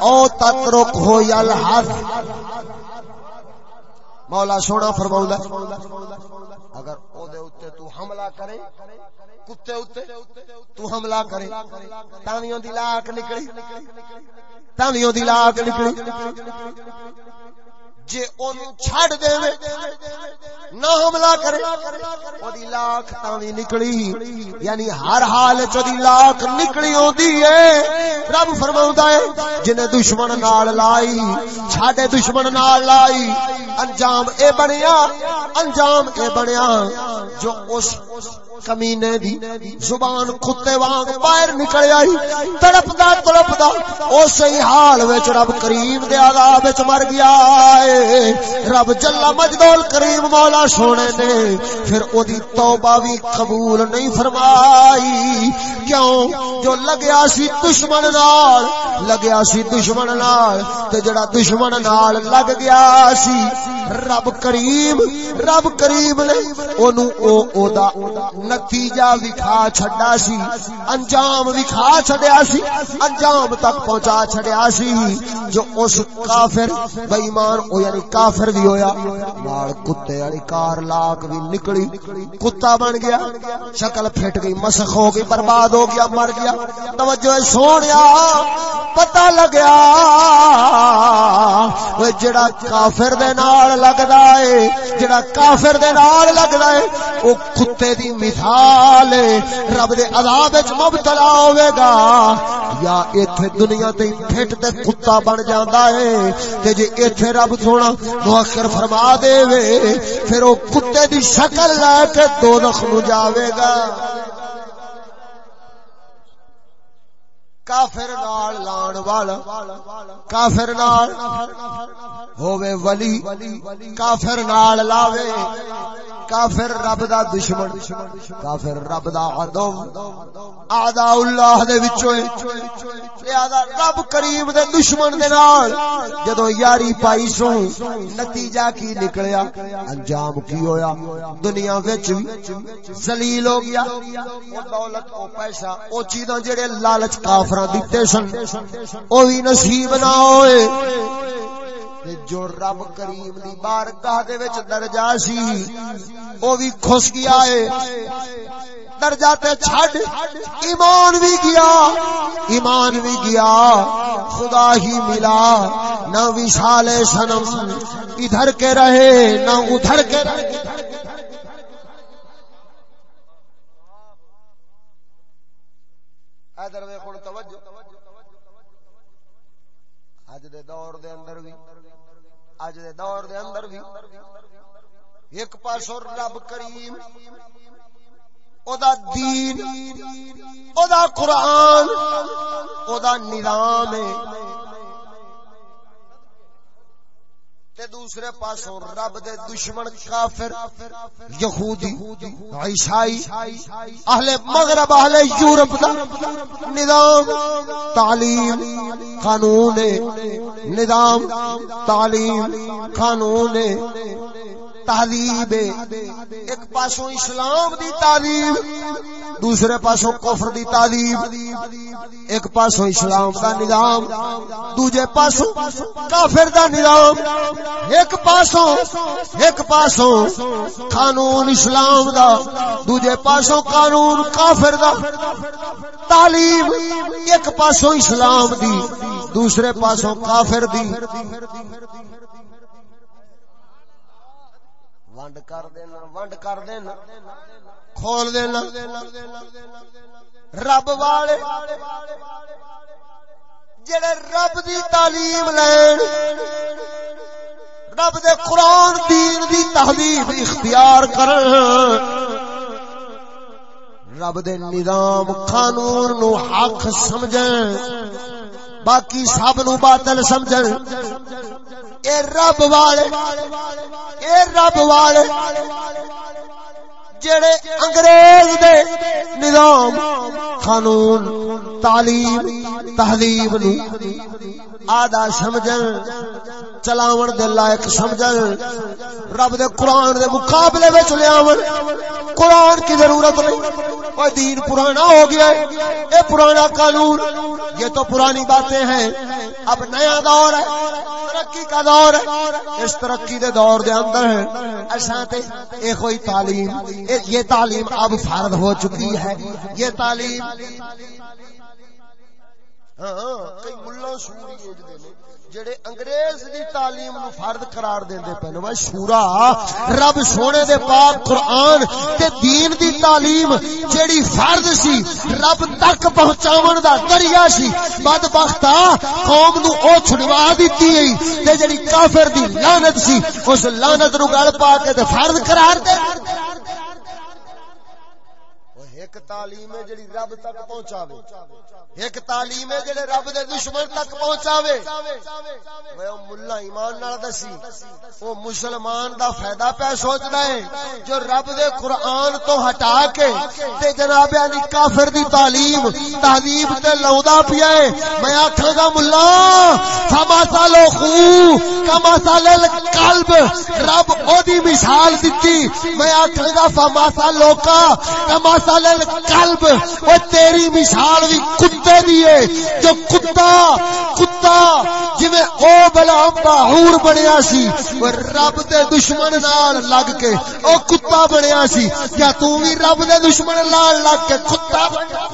او تترک ہو یلحث مولا سونا فرماؤں اگر او دے اتے تو حملہ کرے، کتے اتے تو حملہ کرے، تانیوں دی لاک نکلی، تانیوں دی لاک نکلی۔ جے اونوں چھڑ دے نہ حملہ کرے او دی لاکھ تاوی نکلی۔ یعنی ہر حال وچ دی لاکھ نکلی ہوندی ہے رب فرماوندا ہے جنے دشمن نال لائی، چھاڈے دشمن نال لائی، انجام اے بنیا، انجام اے بنیا۔ جو اس کمینے دی زبان کتے وانگ باہر نکل آئی تڑپدا تڑپدا اسی حال وچ رب کریم دے عذاب وچ مر گیا اے رب جل مجدول کریم مولا سونے نے پھر او دی توبہ بھی قبول نہیں فرمائی۔ کیوں؟ جو لگیا سی دشمن نال، لگیا سی دشمن نال تے جڑا دشمن نال لگ گیا سی، رب کریم رب کریم نے اونوں او او دا نتیجہ وکھا چھڈا سی، انجام وکھا چھڈیا سی، انجام تک پہنچا چھڈیا سی۔ جو اس کافر، بے ایمان او یعنی کافر بھی ہویا، نال کتے والی کار لاک بھی نکلی، کتا بن گیا، شکل پھٹ گئی، مسخ ہو گئی، برباد ہو گیا، مر گیا۔ توجہ سونیا، پتہ لگیا۔ وہ جڑا کافر دے نال لگدا ہے، جڑا کافر دے نال لگدا ہے او کتے دی مثال رب دے عذاب وچ مبتلا ہوے گا۔ یا ایتھے دنیا تے پھٹ تے کتا بن جاندا ہے، تے جے ایتھے رب سونا مؤخر فرما دے وے، پھر او کتے دی شکل لے کے دوزخ نو جاوے گا۔ کافر نال لان والا، کافر نال ہووے ولی، کافر نال لاوے، کافر رب دا دشمن، کافر رب دا عدو اعداء اللہ دے وچوں لہذا رب کریم دے دشمن دے نال۔ جدوں یاری پائی سو نتیجہ کی نکلیا؟ انجام کی ہویا؟ دنیا وچ ذلیل ہو گیا؟ او دولت او پیسہ او چیزاں جڑے لالچ کافر دیتے سن۔ او بھی نصیب نہ ہوئے۔ جو رب کریم دی بارگاہ دے وچ درجہ سی، او بھی کھس گیا ہے۔ درجہ تے چھڈ۔ ایمان بھی گیا۔ ایمان بھی گیا۔ خدا ہی ملا۔ نہ وشال سنم ادھر کے رہے، نہ ادھر کے رہے۔ ادھر ویکھن توجہ اج دے دور دے اندر بھی اج دے دور دے اندر بھی ایک پاسو رب کریم، او دا دین، او دا قرآن، او دا نظام ہے۔ تے دوسرے پاسوں رب دے دشمن کافر، یہودی، عیسائی، اہل مغرب، اہل یورپ دا نظام، تعلیم، قانون، نظام، تعلیم، قانون تہذیب ایک پاسوں اسلام دی تعلیم دوسرے پاسوں کفر دی تعلیم ایک پاسوں اسلام دا نظام، دوجے پاسوں کافر دا نظام۔ ایک پاسوں ایک پاسوں قانون اسلام دا، دوجے پاسوں قانون کافر دا۔ تعلیم ایک پاسوں اسلام دی، دوسرے پاسوں کافر دی۔ ونڈ کر دینا ونڈ کر دینا۔ کھول دینا۔ رب والے، جڑے رب دی تعلیم لین، رب دے قرآن دین دی تحلیف اختیار کرن۔ رب دے نظام قانون نو حق سمجھن۔ باقی سب نو باطل سمجھن۔ اے رب والے، اے رب والے، جڑے انگریز دے نظام، قانون، تعلیم، تہذیب نو آدھا سمجھن، چلاون دے لائق سمجھن، رب دے قرآن دے مقابلے وچ لیاون قرآن کی ضرورت نہیں۔ وہ دین پرانا ہو گیا ہے۔ اے پرانا قانون، یہ تو پرانی باتیں ہیں۔ اب نیا دور ہے، ترقی کا دور ہے۔ اس ترقی دے دور دے اندر ہے ایسا تے اے کوئی تعلیم، یہ تعلیم اب فرد ہو چکی ہے۔ یہ تعلیم ہاں کئی ملا سوری جڑے انگریز دی تعلیم نو فرد قرار دیندے پے نو شورا، رب سونے دے پاک قرآن تے دین دی تعلیم جیڑی فرد سی، رب تک پہنچاون دا ذریعہ سی۔ بدبختا قوم نو او چھڑوا دتی گئی تے جیڑی کافر دی لعنت سی، اس لعنت نو گل پا کے تے فرد قرار دے۔ ایک تعلیم ہے جڑی رب تک پہنچاوے۔ ایک تعلیم ہے جڑے رب دے دشمن تک پہنچاوے۔ میں او مولا ایمان نال دسی، او مسلمان دا فائدہ پہ سوچدا ہے، جو رب دے قرآن تو ہٹا کے تے جناب علی کافر دی تعلیم تہذیب تے لوندا پیا ہے۔ میں آکھاں گا مولا فما سالو خو، کما سال القلب رب او دی مثال دتی۔ میں آکھاں گا، فما سالو کا، کما سال القلب وہ تیری مثال بھی کتے دیے جو کتا کتا جویں او بلا باہور بنیا سی، وہ رب دے دشمن نال لگ کے او کتا بنیا سی۔ یا تو بھی رب دے دشمن نال لگ کے کتا بنیا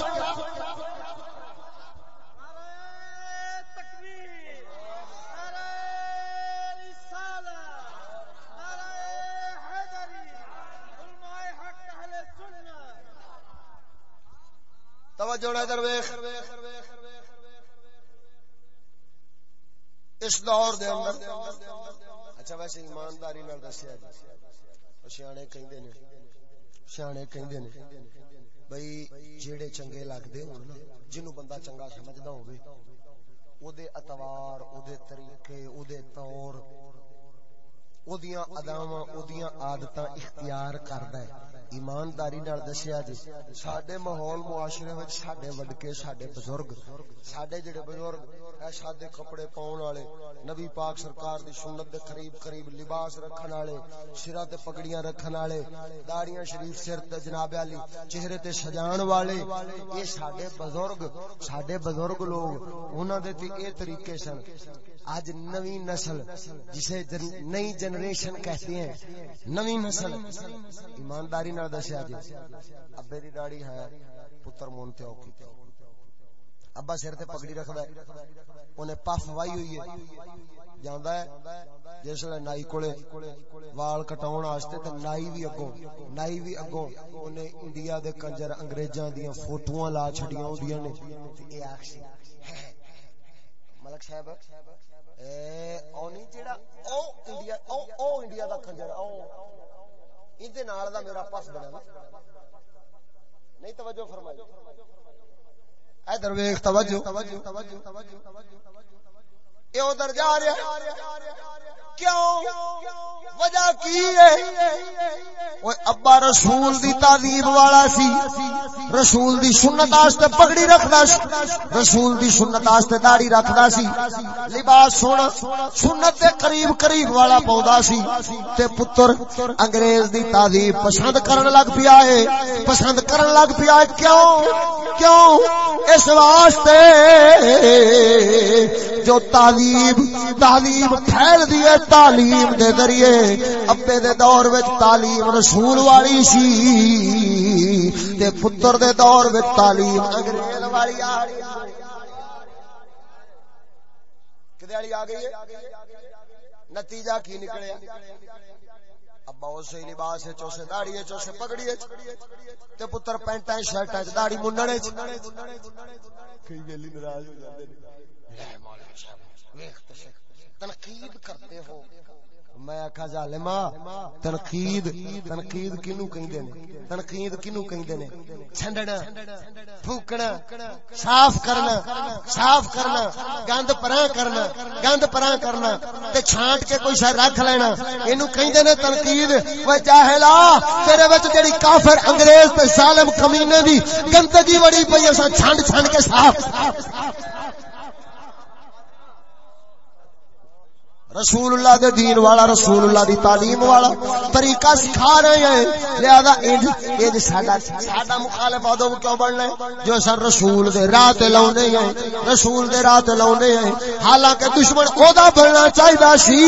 توجہ ادھر ویکھ اس دور دے اندر اچھا ویسے ایمانداری نال دسیا جی۔ سیانے کہندے نے سیانے کہندے نے بھئی جیڑے چنگے لگدے ہون نا جنوں بندہ چنگا سمجھدا ہوے او دے اتوار او دے طریقے، او دے طور او دیاں اداواں او دیاں عادتاں اختیار کردا ہے۔ ایمانداری نال دسیا جی ساڈے ماحول، معاشرے وچ ساڈے وڈکے، ساڈے بزرگ، ساڈے جڑے بزرگ، اے سادے کپڑے پاون والے، نبی پاک سرکار دی سنت دے قریب قریب لباس رکھن والے سراں تے پگڑیاں رکھن والے، داڑیاں شریف سر تے جناب علی، چہرے تے سجان والے، اے ساڈے بزرگ ساڈے بزرگ لوگ، انہاں دے تے اے طریقے سن۔ آج نوی نسل جسے جن نئی جنریشن کہتے ہیں، نوی نسل۔ ایمانداری نہ دسیا جی ابے دی داڑھی ہے، پتر مون تے اوکی ابا سر تے پگڑی رکھدا ہے اونے پف وائی ہوئی ہے، جاندا ہے، جس لے نائی کولے وال کٹاون واسطے تے نائی وی اگوں، نائی وی اگوں اونے انڈیا دے کنجر انگریزاں دیاں فوٹواں لا چھڑیاں ہوندیاں نے۔ تے اے آکھسی ملک صاحب اونی جیڑا او انڈیا، او او انڈیا دا کھنجر، او، ان دے نال دا میرا پاس بنا نہیں توجہ فرمائی۔ توجہ توجہ توجہ۔ اے ادھر جا رہا کیوں؟ وجہ کی ہے؟ اوے ابا رسول دی تعظیم والا سی۔ رسول دی سنت واسطے پگڑی رکھدا سی۔ رسول دی سنت واسطے داڑھی رکھدا سی۔ لباس سونا، سنت دے قریب قریب والا پوندا سی۔ تے پتر انگریز دی تعظیم پسند کرن لگ پیا ہے۔ پسند کرن لگ پیا ہے۔ کیوں؟ کیوں؟ اس واسطے جو تعظیم تعلیم تعلیم پھیل دی ہے تعلیم دے ذریعے۔ ابے دے دور وچ تعلیم رسول والی سی۔ تے پتر دے دور وچ تعلیم۔ انگریز والی آ رہی کدے والی آ گئی نتیجہ کی نکلیا ابا اسے لباس ہے چوسے داڑھی ہے چوسے پگڑی ہے۔ تے پتر پینٹاں شرٹاں چ داڑھی منڈنے چ کئی ویلی ناراض ہو جاندے نے۔ تنقید کرتے ہو۔ میں آخا ظالما تنقید تنقید کنو کہندے نے؟ تنقید کنو کہندے نے؟ چھنڈنا پھوکنا صاف کرنا صاف کرنا، گند پراں کرنا، گند پراں کرنا تے چھانٹ کے کوئی شے رکھ لینا۔ اینو کہندے نے تنقید۔ او جاہلا، تیرے وچ جڑی کافر انگریز تے ظالم کمینے دی گندگی بڑی پئی، اساں چھنڈ چھنڈ کے صاف۔ رسول اللہ دے دین والا، رسول اللہ دی تعلیم والا، طریقہ سکھا رہے ہیں۔ لہذا انج انج ساڈا ساڈا مخالف ادب کیوں بننا ہے جو سر رسول دے راہ تے لاونے ہیں، رسول دے راہ تے لاونے ہیں، حالانکہ دشمن اودا بننا چاہیدا سی۔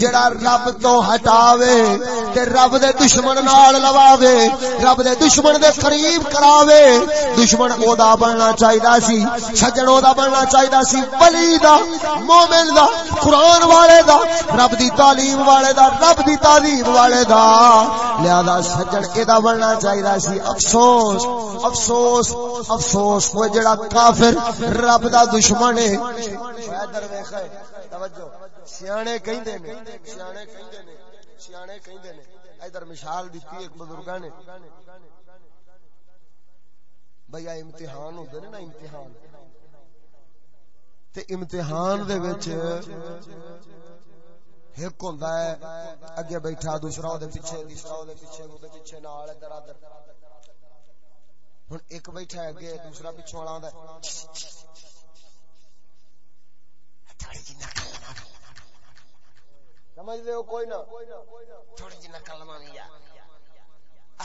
جڑا رب تو ہٹاوے تے رب دے دشمن نال لواوے، رب دے دشمن دے قریب کراوے، دشمن اودا بننا چاہیدا سی، سجن اودا بننا چاہیدا سی، ولی دا، مومن دا، قرآن والے دا، رب دی تعلیم والے دا، رب دی تعلیم والے دا۔ لہذا سجن اے دا بننا چاہیے سی، افسوس افسوس افسوس، وہ جڑا کافر رب دا دشمن ہے۔ توجہ۔ سیانے کہندے نے، سیانے کہندے نے، سیانے کہندے نے۔ ادھر مثال دتی ایک بزرگاں نے۔ بھیا امتحان ہوندے نے نا، امتحان۔ تے امتحان دے وچ ایک ہوندا ہے، اگے بیٹھا، دوسرا او دے پیچھے، تیسرا او دے پیچھے او دے پیچھے، نال، ادھر ادھر۔ ہن ایک بیٹھا ہے اگے، دوسرا پیچھے والا ہوندا ہے۔ تھوڑی جی نقل لگا سمجھ لے کوئی نہ؟ تھوڑی جی نقل مانی جا۔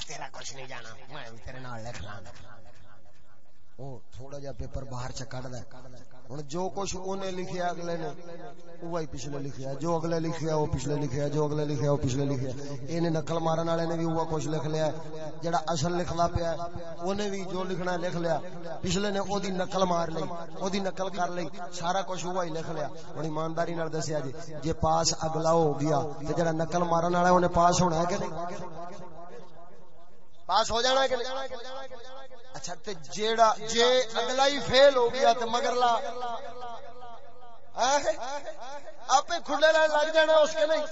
تیرا کچھ نہیں جانا۔ میں تیرے نال لکھ لاں۔ تھوڑا جا پیپر باہر چ کڈ دے۔ ہن جو کچھ اونے لکھیا اگلے نے اوہی پچھلے لکھیا، جو اگلے لکھیا او پچھلے لکھیا، جو اگلے لکھیا او پچھلے لکھیا۔ اینے نقل مارن والے نے بھی اوہ کچھ لکھ لیا جڑا اصل لکھدا پیا اونے بھی جو لکھنا لکھ لیا۔ پچھلے نے او نقل مار لئی او نقل کر لئی، سارا کچھ اوہی لکھ لیا۔ ہن ایمانداری نال دسیا جی جے پاس اگلا ہو گیا، تے جڑا نقل مارن والا اونے پاس ہونا ہے کہ نہیں؟ پاس ہو جانا ہے کہ نہیں؟ اچھا تے جیڑا جے اگلا ہی فیل ہو گیا تے مگرلا آپ کھلے لائن لگ جانا اس کے نہیں۔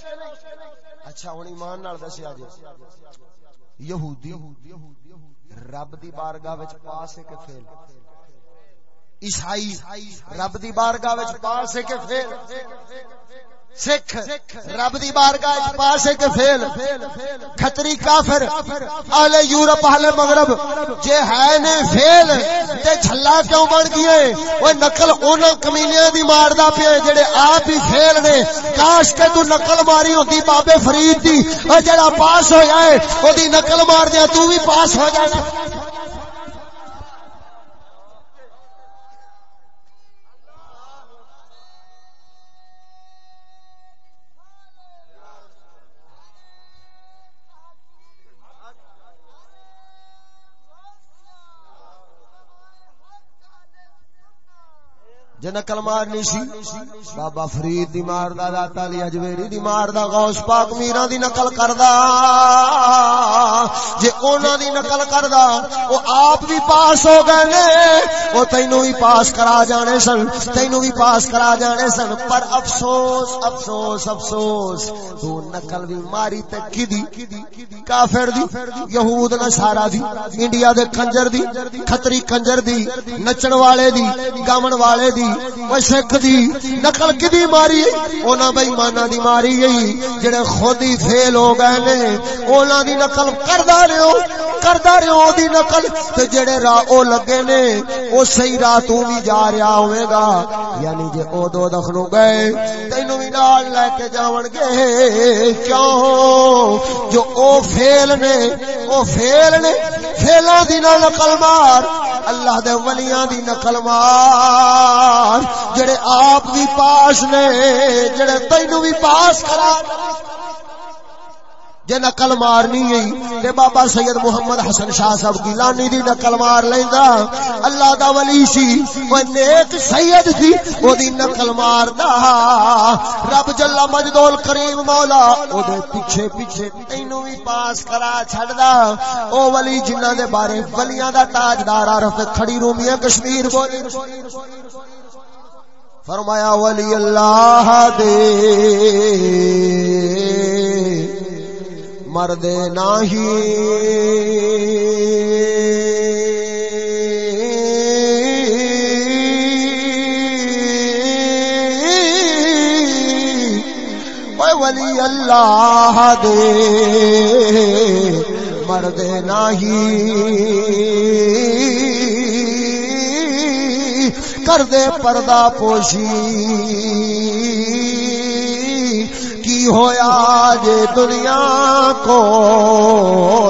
اچھا ہوں ایمان نال دسیا جی۔ یہودی رب دی بارگاہ وچ پاس ہے کہ فیل عیسائی رب دی بارگاہ وچ پاس ہے کہ فیل سکھ، رب دی بارگاہ پاس ہے کہ فیل، کھتری کافر، اہل یورپ، اہل مغرب، جے ہے نے فیل تے جھلا کیوں بن گئے؟ اوے نقل انہاں کمینیاں دی ماردا پیا جڑے آپ ہی فیل نے۔ کاش کہ تو نقل ماری ہوندی بابے فرید دی۔ او جڑا پاس ہویا ہے او دی نقل مار دیا تو بھی پاس ہو جانا۔ جن نقل مارنی سی، بابا فرید دی مار دا داتا علی اجویری دی مار دا، غوث پاک میرا دی نقل کردا۔ جے اونا دی نقل کردا، او آپ بھی پاس ہو گئے نے، او تینوں بھی پاس کرا جانے سن، تینوں بھی پاس کرا جانے سن۔ پر افسوس افسوس افسوس، تو نقل بھی ماری تے کی دی؟ کافر دی، یہود نصارا دی، انڈیا دے کنجر دی، کھتری کنجر دی نچن والے دی، گامن والے دی وہ سکھ دی نقل کدی ماری؟ اونا بھائی مانا دی ماری گئی جڑے خود ہی فیل ہو گئے نے اونا دی نقل کردا رہو کردا رہو دی نقل۔ تے جڑے راہ او لگے نے، او صحیح راہ تو بھی جا رہا ہوے گا۔ یعنی جے او دو دخنو گئے تینو بھی نال لے کے جاون گے۔ کیوں؟ جو او فیل نے، او فیل نے، فیلاں دی نقل مار۔ اللہ دے ولیاں دی نقل مار۔ جڑے آپ بھی پاس نے، جڑے تینو بھی پاس کرا جے نقل مارنی ہے تے بابا سید محمد حسن شاہ صاحب کی لانی دی نقل مار لیندا اللہ دا ولی سی او نیک سید جی، سی او دی نقل ماردا۔ رب جل مجدول کریم مولا او دے پیچھے پیچھے تینو بھی پاس کرا چھڑدا۔ او ولی جنہاں دے بارے، ولیاں دا تاجدار عرف کھڑی رومیاں کشمیر بولی فرمایا ولی اللہ دے۔ مرد نہیں ولی اللہ دے۔ مرد نہیں کر دے پردہ پوشی۔ کی ہویا جے دنیا کو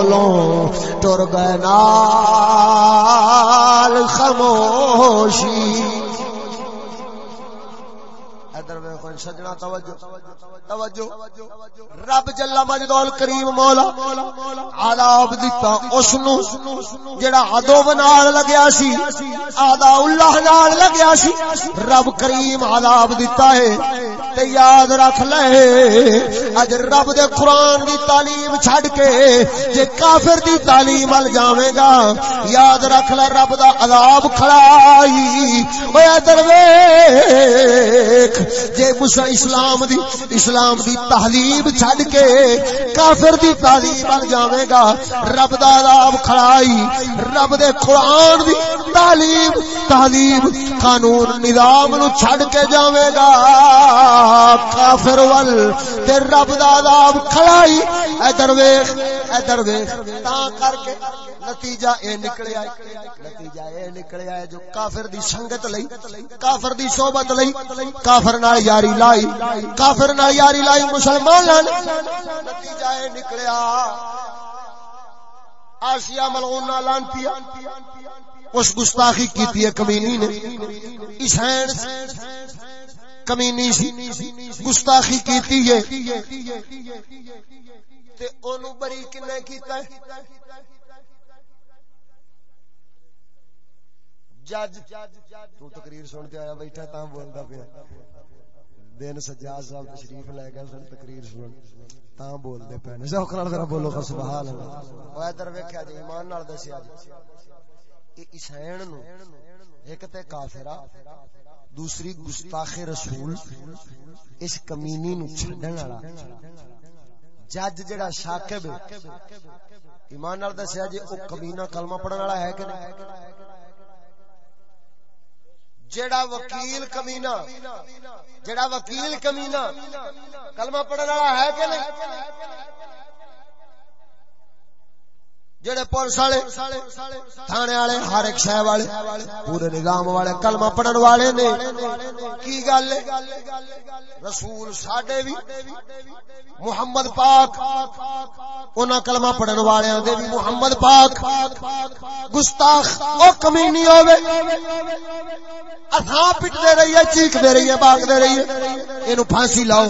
لو ٹر گنال خموشی سجنا توجہ توجہ۔ رب جل مجدول کریم مولا عذاب دتا اس نو جڑا عدو نال لگیا سی آدا اللہ نال لگیا سی، رب کریم عذاب دتا ہے، تے یاد رکھ لے۔ اج رب دے قرآن دی تعلیم چھڈ کے، جے کافر دی تعلیم ول جاویں گا، یاد رکھ لے رب دا عذاب کھڑا کھڑائی اوے ادھر ویکھ جے اسلام دی اسلام دی تعلیم چھڈ کے کافر دی تعلیم بن جاوے گا۔ رب دا عذاب کھڑائی، رب دے قرآن دی تعلیم تعلیم قانون نظام نو چھڈ کے جاوے گا۔ کافر ول، تے رب دا عذاب کھڑائی۔ ادھر ویکھ ادھر ویکھ، تا کر کے نتیجہ اے نکلیا نتیجہ اے نکلیا جو کافر دی سنگت لئی، کافر دی صحبت لئی، کافر نال یاری لائی، کافر نال یاری لائی، مسلمان لان نتیجہ اے نکلیا۔ آسیہ ملعون لان پیا اس گستاخی کیتی ہے کمینی نے۔ اسین کمینی سی۔ گستاخی کیتی ہے۔ تے اونوں بری کنے کیتا ہے۔ جج تو تقریر سن کے آیا بیٹھا تا بولدا پیا۔ دن سجاد صاحب تشریف لے گئے سن، تقریر سن تا بول دے پے ذوق نال ذرا بولو سبحان اللہ۔ او ادھر ویکھیا جی ایمان نال دسیا جی۔ اے عیسائن نو ایک تے کافرہ، دوسری گستاخ رسول، اس کمینی نو چھڈن والا۔ جج جڑا شاکب ایمان نال دسیا جی او کمینہ کلمہ پڑھن والا ہے کہ نہیں؟ جڑا وکیل کمینا جیڑا وکیل کمینا کلمہ پڑھنے والا ہے کہ نہیں؟ جڑے پولیس والے، تھانے والے، ہر ایک شہر والے، پورے نظام والے، کلمہ پڑھن والے نے۔ کی گل رسول ساڈے بھی محمد پاک۔ انہاں کلمہ پڑھن والےاں دے بھی محمد پاک۔ گستاخ، او کمینی ہوے اساں پٹ دے رہی ہے چیخ دے رہی ہے باغ دے رہی ہے اینو پھانسی لاؤ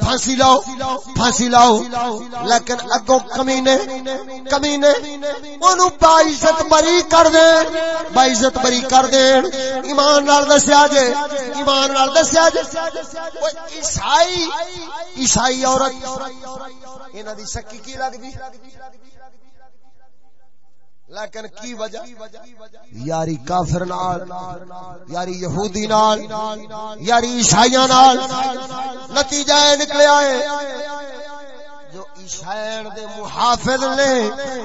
پھانسی لاؤ پھانسی لاؤ۔ لیکن اگوں کمینے کمینے اونوں باعزت بری کر دے باعزت بری کر دے ایمان نال دسیا جے، ایمان نال دسیا جے۔ عیسائی عیسائی عورت، انہاں دی سکی کی لگدی لیکن کی وجہ؟ یاری کافر نال، یاری یہودی نال، یاری عیسائیاں نال۔ نتیجہ نکلیا ہے۔ جو دے محافظ نے،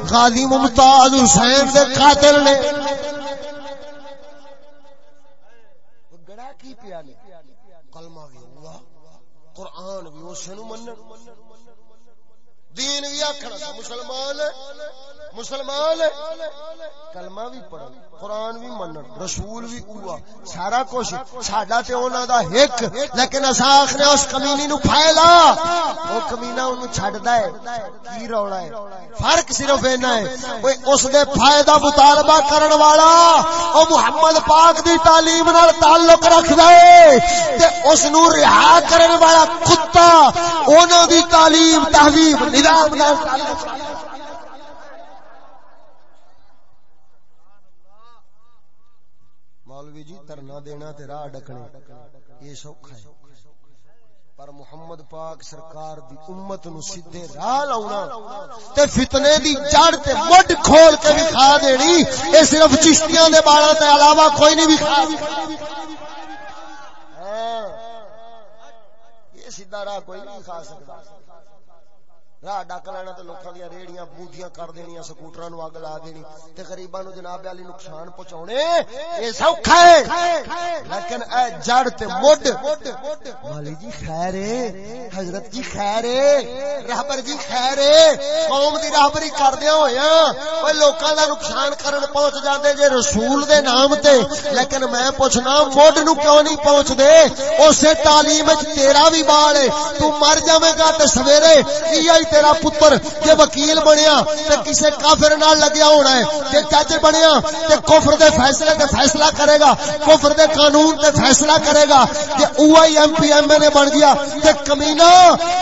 غازی ممتاز حسین دے قاتل نے۔ گڑا کی پیا کلمہ بھی اللہ، قرآن بھی اسے نو منن دین بھی آخنا مسلمان مسلمان کلمہ بھی پڑھن قرآن بھی منن رسول بھی ہوا۔ سارا کچھ ساڈا تے انہاں دا ایک لیکن اساں آکھنے اس کمینی نو پھیلا۔ او کمینا اونوں چھڈدا ہے، کی رولا ہے؟ فرق صرف اینا ہے اوے اس دے فائدہ مطالبہ کرن والا، او محمد پاک دی تعلیم نال تعلق رکھدا ہے۔ تے اس نو رہا کرن والا کتا، انہاں دی تعلیم، تہذیب نظام مولوی جی ترنا دینا تے راہ ڈکنے۔ یہ سوکھا ہے۔ پر محمد پاک سرکار دی امت نو سیدھے راہ لاونا تے فتنے دی جڑ تے مڈ کھول کے دکھا دینی۔ اے صرف چشتیاں دے بالاں تے علاوہ کوئی نہیں دکھا ہاں۔ یہ سیدھا راہ کوئی نہیں دکھا سکتا۔ راہ ڈک لینا تے لوکاں دیاں ریڑیاں بودیاں کر دینیاں، سکوٹراں نو اگ لا دینی۔ تے غریباں نو جناب علی نقصان پہنچاونے۔ اے سوکھا ہے۔ لیکن اے جڑ تے مڈ۔ والی جی خیر ہے، حضرت جی خیر ہے، رہبر جی خیر ہے۔ قوم دی راہبری کردیا ہویا ہاں۔ اوے لوکاں دا نقصان کرن پہنچ جاندے جے رسول دے نام تے۔ لیکن میں پوچھنا، مڈ نو کیوں نہیں پہنچ دے اسے تعلیم وچ تیرا بھی بال ہے۔ تو مر جاویں گا تے سویرے۔ کی تیرا پتر جے وکیل بنیا تے کسے کافر نال لگیا ہونا ہے جے جج بنیا تے کفر دے فیصلے تے فیصلہ کرے گا، کفر دے قانون تے فیصلہ کرے گا جے اوہی ایم پی ایم اے بن گیا، تے کمینہ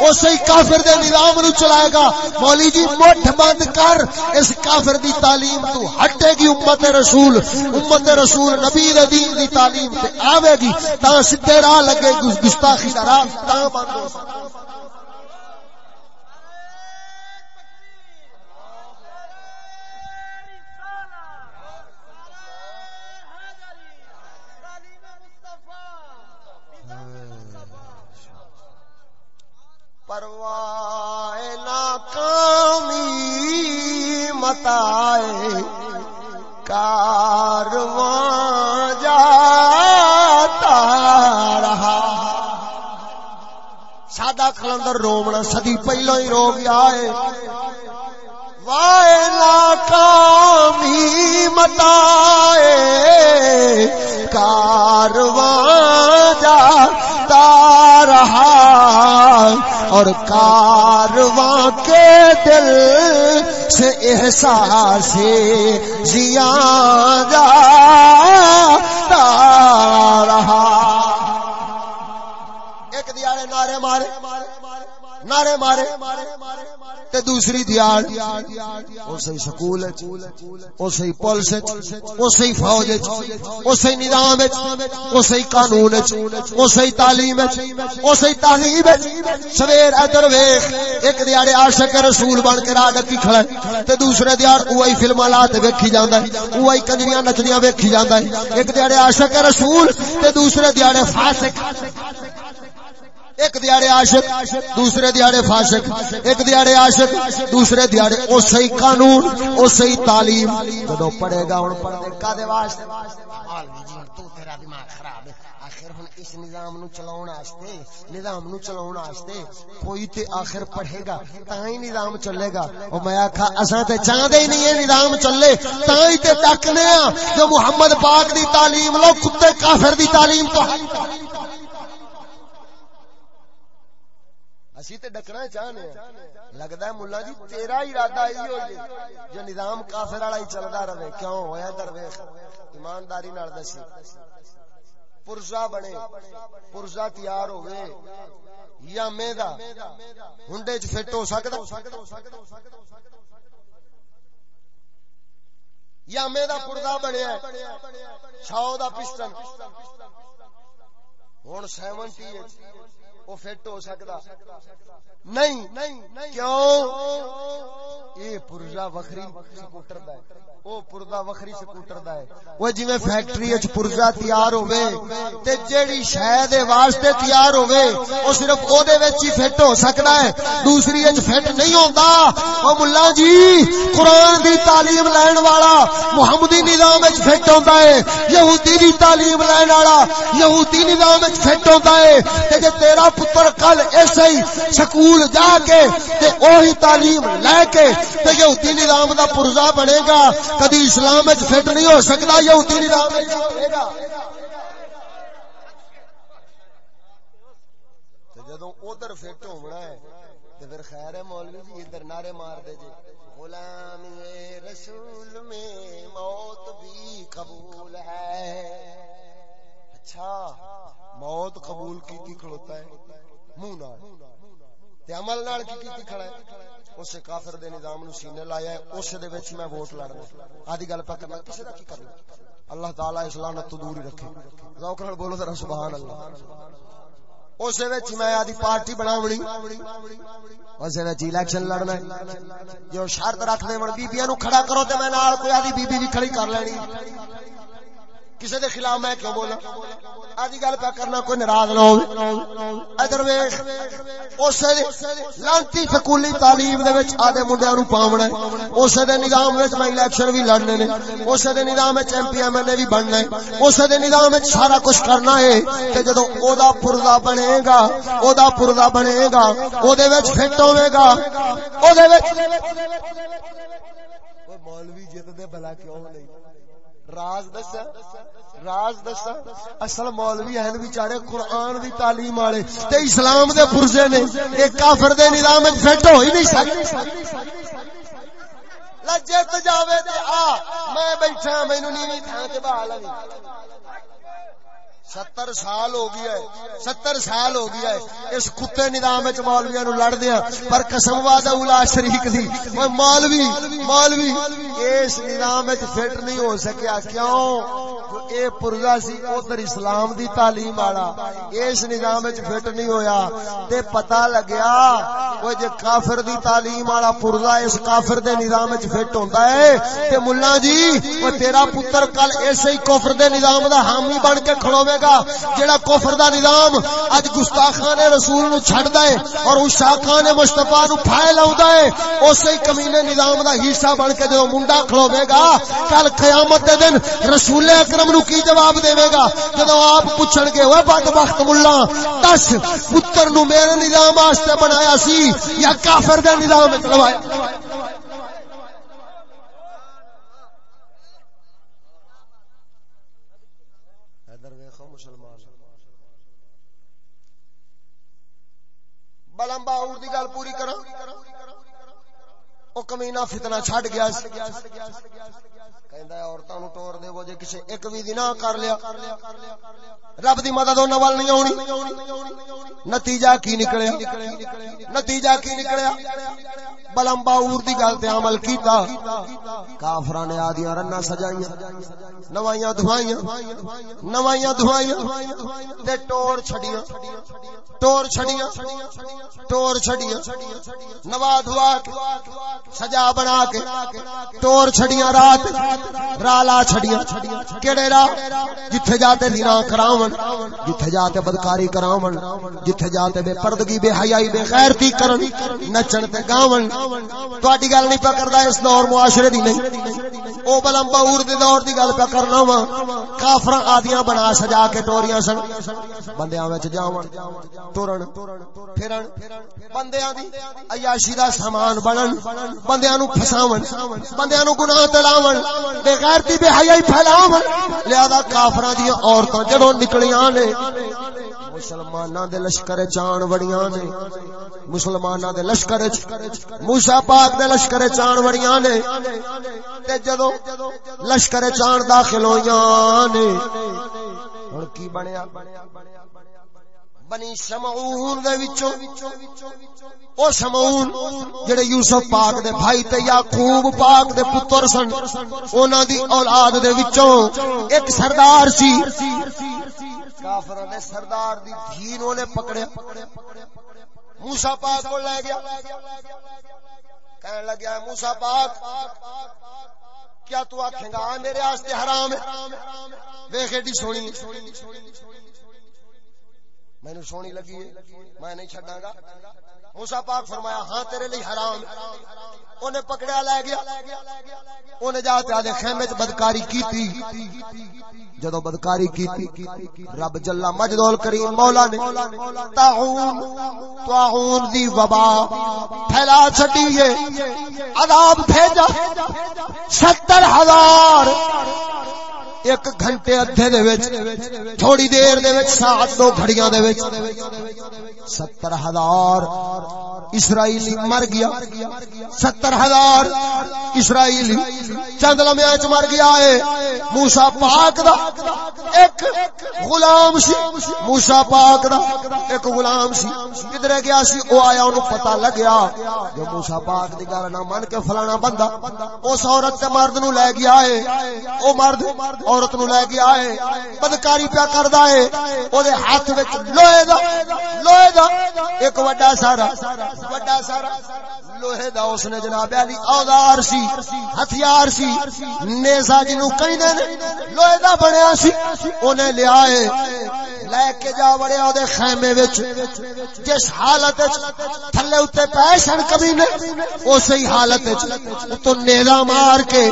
اسی کافر دے نظام نو چلائے گا۔ مولی جی مٹھ بند کر، اس کافر دی تعلیم تو ہٹے گی امت رسول امت رسول نبی دے دین دی تعلیم تے آوے گی تا سیدھے راہ لگے گی گستاخی دا راہ تا بند ہو سکتا پروائے ناکامی متائے کارواں جاتا رہا۔ سادہ کلندر رومنا صدی پہلو ہی رو گیا ہے وائے ناکامی متائے کارواں جاتا رہا۔ اور کارواں کے دل سے احساس زیاں جاتا رہا۔ ایک دیارے نعرے مارے۔ نعرے مارے تے دوسری دیار اسی سکول اسی پولیس اسی فوج اسی نظام اسی قانون اسی تعلیم اسی تہذیب سویر ادھر ویخ، ایک دیاڑے عاشق رسول بن کے راہ ڈکی کھڑا تے دوسرے دیار اوہی فلم لا تے ویکھی جاندا ہے اوہی کنجریاں نچدیاں ویکھی جاندا ہے۔ ایک دیاڑے عاشق رسول، تے دوسرے دیاڑے فاسق۔ ایک دیاڑے عاشق، دوسرے دیاڑے فاسق، ایک دیاڑے عاشق، دوسرے دیاڑے او صحیح قانون او صحیح تعلیم۔ جدو پڑھے گا ہن پڑھ دے کا دے واسطے۔ مولوی جی تو تیرا دماغ خراب ہے۔ آخر ہن اس نظام نو چلاون واسطے نظام نو چلاون واسطے کوئی تے آخر پڑھے گا تاں ہی نظام چلے گا۔ او میں آکھا، اساں تے چاہندے ہی نہیں ہے نظام چلے۔ تاں ہی تے ڈکنے ہاں۔ جو محمد پاک دی تعلیم لو کتے کافر دی تعلیم تو اسی تے ڈکنا چاہنے ہیں۔ لگدا ہے مولا جی تیرا ارادہ ہی ہو جے جو نظام کافر والا ہی چلدا رہے، کیوں ہویا درویش؟ ایمانداری نال دسی۔ پرزا بنے، پرزا تیار ہوئے۔ یا میدا ہنڈے چ فٹ ہو سکدا یا میدا پرزا بنیا ہے۔ چھاؤ دا پسٹن ہن 70 وہ فٹ ہو سکتا۔ نہیں، کیوں؟ یہ پرزا وکری سکوٹر دا ہے۔ او پرزا وکری سکوٹر دا ہے۔ وہ جویں فیکٹری وچ پرزا تیار ہوے تے جیڑی شے دے واسطے تیار ہوے او صرف او دے وچ ہی فٹ ہو سکدا ہے۔ دوسری وچ فٹ نہیں ہوندا۔ او مولا جی قران دی تعلیم لین والا محمدی نظام وچ فٹ ہوندا ہے۔ یہودی دی تعلیم لین والا یہودی نظام وچ فٹ ہوندا ہے۔ تے جے تیرا پتر کل ایسے ہی سکول جا کے تے اوہی تعلیم لے کے تے یہودی نظام دا پرزا بنے گا۔ کدی اسلام وچ فٹ نہیں ہو سکدا یہودی نظام گا جدوں ادھر فٹ ہونا ہے، تے پھر خیر ہے مولوی جی ادھر نعرے مار دے جی۔ غلامی رسول میں موت بھی قبول ہے۔ اچھا۔ موت قبول کی کھڑوتا ہے؟ منہ نال۔ تے عمل نال کی کیتی کھڑا ہے؟ اس کافر دے نظام نو سینے لایا ہے، اس دے وچ میں ووٹ لڑنا آدھی گل پہ کرنا کسے دا کی کرنا اللہ تعالی اس لعنت تو دور ہی رکھے۔ ذوق نال بولو ذرا سبحان اللہ۔ اس وچ میں آدھی پارٹی بناونی اس وچ الیکشن لڑنا ہے۔ جو شرط رکھ دے من بیبییاں نو کھڑا کرو تے میں نال کوئی آدھی بی بی بھی کھڑی کر لینی۔ کسی دے خلاف میں کیوں بولا آدھی گل پہ کرنا کوئی ناراض نہ ہو ادھر ویکھ اس لانتی سکولی تعلیم دے وچ آدھے منڈیاں نو پاونا ہے۔ اس دے نظام وچ میں الیکشن بھی لڑنے نے۔ اس دے نظام وچ M P M L A بھی بننا ہے۔ اس دے نظام وچ سارا کچھ کرنا ہے۔ تے جدوں او دا پردا بنے گا او دا پردا بنے گا او دے وچ فٹ ہوے گا۔ او دے وچ مولوی جت دے بھلا کیوں نہیں؟ راز دسا راز دسا، اصل مولوی ہیں بیچارے قرآن دی تعلیم والے، تے اسلام دے پرزے نے، اے کافر دے نظام وچ فٹ ہو ہی نہیں سکدے لجے تے جاوے تے آ، میں بیٹھا، مینوں نیویں تھاں تے بہا لویں ستر سال ہو گیا ہے، ستر سال ہو گیا ہے۔ اس کتے نظام مولویا نو لڑ دیا ہاں، پر قسم واد اولا شریک دی۔ مولوی مولوی، اس نظام وچ فٹ نہیں ہو سکیا۔ کیوں؟ اے پرزا سی، ادھر اسلام دی تعلیم والا۔ اس نظام وچ فٹ نہیں ہویا۔ تے پتہ لگیا وہ جے کافر دی تعلیم والا پرزا اس کافر دے نظام وچ فٹ ہوندا ہے، تے مولا جی او تیرا پتر کل ایسے ہی کفر دے نظام دا حامی بن کے کھڑوے گا جڑا کفر دا نظام اج گستاخان رسول نو چھڑدا ہے اور اس شاخان مصطفی نو پھائے لاوندا ہے، اسی کمینے نظام دا حصہ بن کے جو منڈا کھلوے گا، کل قیامت دے دن رسول اکرم نو کی جواب دے گا؟ جدو آپ پوچھن گے وہ بدبخت ملا، دس پتر نو میرے نظام واسطے بنایا سی یا کافر دے نظام وچ لوایا بلم باور دی گل پوری کرا او کمینا فتنہ چھڈ گیا کہندا ہے عورتاں نو ٹور دے وہ جے کسے ایک وی دن کر لیا رب دی مدد انہاں وال نہیں اونی نتیجہ کی نکلیا نتیجہ کی نکلیا بلم باور دی گل تے عمل کیتا کافراں نے آدیاں رنا سجائیاں نوائیاں دھوائیاں نوائیاں دھوائیاں تے ٹور چھڑیاں ٹور چھڑیاں ٹور چھڑیاں نوا دھوا کے سجا بنا کے ٹور چھڑیاں رات رالا چھڑیاں۔ کیڑے راہ جتھے جاتے دینا کراون، جتھے جاتے بدکاری کراون، جتھے جاتے بے پردگی، بے حیائی، بے غیرتی کرن، نچن تے گاون۔ تہاڈی گل نہیں پکڑدا اس دور معاشرے دی نہیں۔ او بلم باور دے دور دی گل پہ کرنا وا۔ کافراں آدیاں بنا سجا کے ٹوریاں سن۔ بندیاں وچ جاون ٹورن پھرن۔ بندیاں دی عیاشی دا سامان بنن، بندیاں نو پھساون، بندیاں نو گناہ تے لاون بے غیرتی بے حیائی پھیلاون لہذا کافراں دی عورتاں جڑوں نکلیاں نے، مسلماناں دے لشکر چان وڑیاں نے، مسلماناں دے لشکر چ، موسی پاک دے لشکر چان وڑیاں نے، تے جدوں لشکر چان داخل ہویاں نے، ہن کی بنیا؟ بنی شمعون دے وچوں، او شمعون جڑے یوسف پاک دے بھائی تے یعقوب پاک دے پتر سن، انہاں دی اولاد دے وچوں ایک سردار سی۔ کافراں دے سردار دی دھی نو نے پکڑیا۔ موسی پاک کو لے گیا۔ کہنے لگا موسی پاک، کیا تو آکھے گا میرے واسطے حرام ہے۔ ویکھ ایڈی سونی۔ مینو سونی لگی ہے، میں نہیں چڈا گا۔ موسا پاک فرمایا ہاں تیرے لیے حرام۔ انہیں پکڑیا لے گیا۔ انہیں جا کے آدھے خیمے چ بدکاری کی جدو بدکاری کی رب جلا مجدول کریم مولا نے تاہون تاہون دی وبا پھیلا چھٹی ہے۔ عذاب بھیجا، ستر ہزار۔ ایک گھنٹے ادھے دے وچ، تھوڑی دیر دے وچ سات دو گھڑیاں دے وچ، ستر ہزار اسرائیلی مر گیا۔ ستر ہزار اسرائیلی چند لمحے چ مر گیا ہے موسی پاک دا ایک غلام سی۔ موسی پاک دا ایک غلام سی۔ کدھر گیا سی؟ او آیا اونوں پتہ لگیا۔ جو موسی پاک دی گل نہ من کے فلانا بندہ، اس عورت تے مرد نو لے گیا ہے او مرد عورت نو لے گیا ہے بدکاری پیا کردا ہے او دے ہاتھ وچ لوہے دا لوہے دا، ایک وڈا سارا وڈا سارا، لوہے دا اس نے جناب علی، اوزار سی، ہتھیار سی، نیزا جنو کہندے نے، لوہے دا بنیا سی، اونے لیا ہے لے کے جا وڑے او دے خیمے وچ، جس حالت وچ تھلے اوتے پیشن کبھی نے اسی حالت وچ تو نیزا مار کے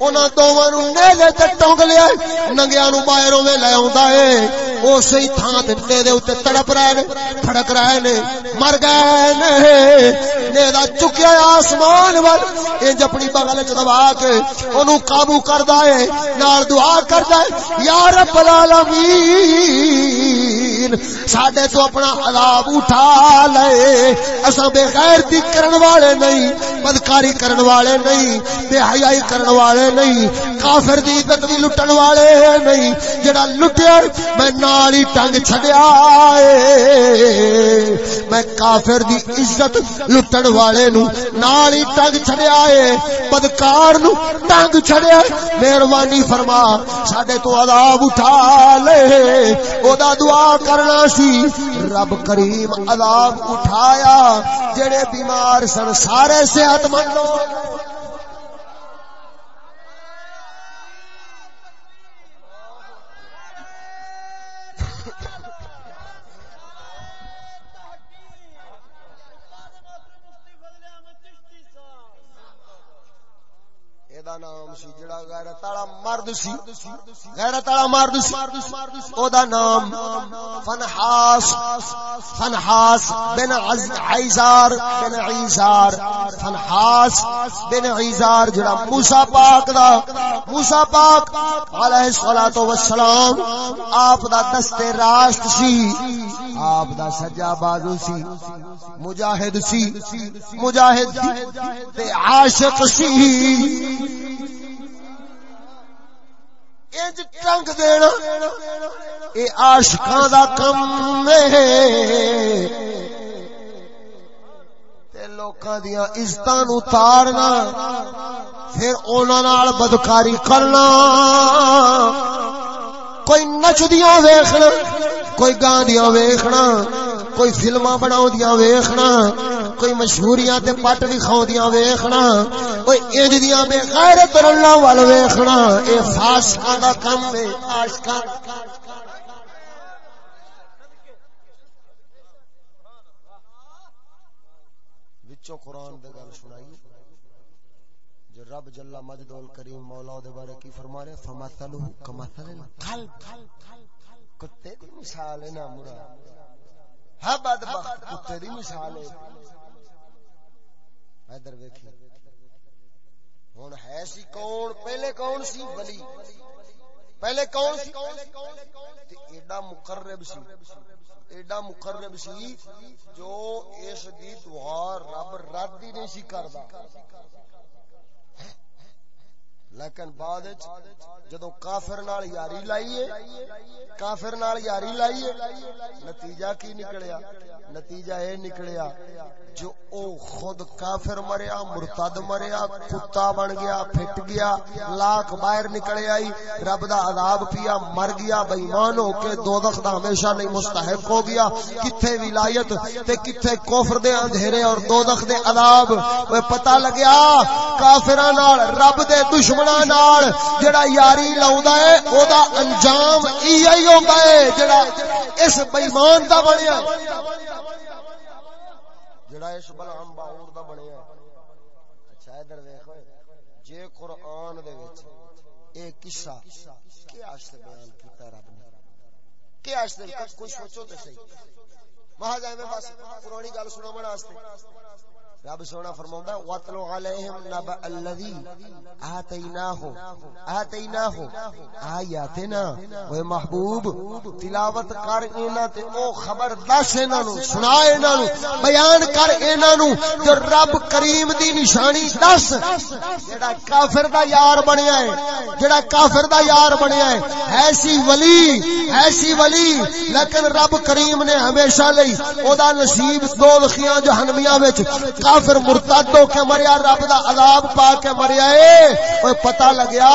انہاں دوواں نو نیزے تے ٹنگ لیا ننگیا نو باہر اوے لے آوندا ہے۔ اسی تھاں تے دے اوتے تڑپ رہے نے پھڑک رہے نے، مر گئے نے۔ نیزا چکیا آسمان ول۔ انج اپنی بغل وچ دبا کے اونوں قابو کردا ہے، نال دعا کردا ہے، یا رب العالمین۔ دین ساڈے تو اپنا عذاب اٹھا لے۔ اساں بے غیرتی کرن والے نہیں، بدکاری کرن والے نہیں، بے حیائی کرن والے نہیں، کافر دی عزت بھی لٹن والے نہیں۔ جڑا لٹیا، میں نال ہی ٹنگ چھڈیا اے۔ میں کافر دی عزت لٹن والے نو نال ہی ٹنگ چھڈیا اے۔ بدکار نو ٹنگ چھڈیا مہربانی فرما، ساڈے تو عذاب اٹھا لے۔ او دا دعا کر کرنا سی۔ رب کریم عذاب اٹھایا۔ جڑے بیمار سن سارے صحت مند نام سی غیرت والا مرد سی، غیرت والا مرد سی او دا نام فنحاس فنحاس بن عیزار بن عیزار، فنحاس بن عیزار، جڑا موسی پاک دا، موسی پاک علیہ الصلوۃ والسلام آپ دا دست راست سی، آپ دا سجا بازو سی، مجاہد سی، مجاہد تے عاشق سی۔ انج ٹنگ دینا اے عاشقاں دا کم ہے۔ تے لوکاں دیاں عزتاں نو تارنا پھر انہاں نال بدکاری کرنا۔ کوئی نچدیاں ویکھنا، کوئی گاندیاں ویکھنا۔ کوئی فلماں بناؤندیاں ویکھنا کوئی مشہوریاں تے پٹ وکھاؤندیاں ویکھنا کوئی انج دیاں بے غیرت رلاں ول ویکھنا اے فاسقاں دا کم ہے عاشقاں وچوں قرآن دے گل سنائی، جو رب جل مجد کریم مولا دے بارے کی فرما رہے فمثلہ کمثل القلب۔ کتے دی مثال ہے نا مراد؟ ہاں بدبخت کتے دی مثال ہے۔ ادھر ویکھی ہن ہے سی کون؟ پہلے کون سی؟ ولی۔ پہلے کون سی؟ تے ایڈا مقرب سی۔ ایڈا مقرب سی جو اس دی دعا رب رد ہی نہیں سی کردا۔ لیکن بعد جدو کافر نال یاری لائیے، کافر نال یاری لائیے، نتیجہ کی نکلیا؟ نتیجہ اے نکلیا جو او خود کافر مریا، مرتد مریا، کتا بن گیا، پھٹ گیا، لاکھ باہر نکلے آئی، رب دا عذاب پیا، مر گیا بے ایمان ہو کے دوزخ دا ہمیشہ نہیں مستحق ہو گیا۔ کتھے ولایت تے کتھے کفر دے اندھیرے اور دوزخ دے عذاب؟ وہ پتہ لگیا کافراں نال رب دے دشمن دشمناں نال جڑا یاری لاوندا ہے او دا انجام ایہی ہوندا ہے جڑا اس بے ایمان دا بنیا۔ جڑا اس بلعم باور دا بنیا۔ اچھا ادھر ویکھ۔ جے قرآن دے وچ اے قصہ کیا واسطے بیان کیتا رب نے۔ کیا واسطے کوئی سوچو تے صحیح۔ محض ایویں بس پرانی گل سناون واسطے۔ رب سونا فرماوندا واتلو علیہم نبأ الذی آتیناہ آتیناہ آیاتنا اے محبوب، تلاوت کر انہاں تے، او خبر دس انہاں نو سنا انہاں نو بیان کر انہاں نو جو رب کریم دی نشانی دس، جڑا کافر دا یار بنیا ہے، جڑا کافر دا یار بنیا ہے، ایسی ولی ایسی ولی، لیکن رب کریم نے ہمیشہ لئی، او دا نصیب دو لخیاں جہنمیاں وچ کافر مرتد ہو کے مریا رب دا عذاب پا کے مریا اے اوے پتہ لگیا،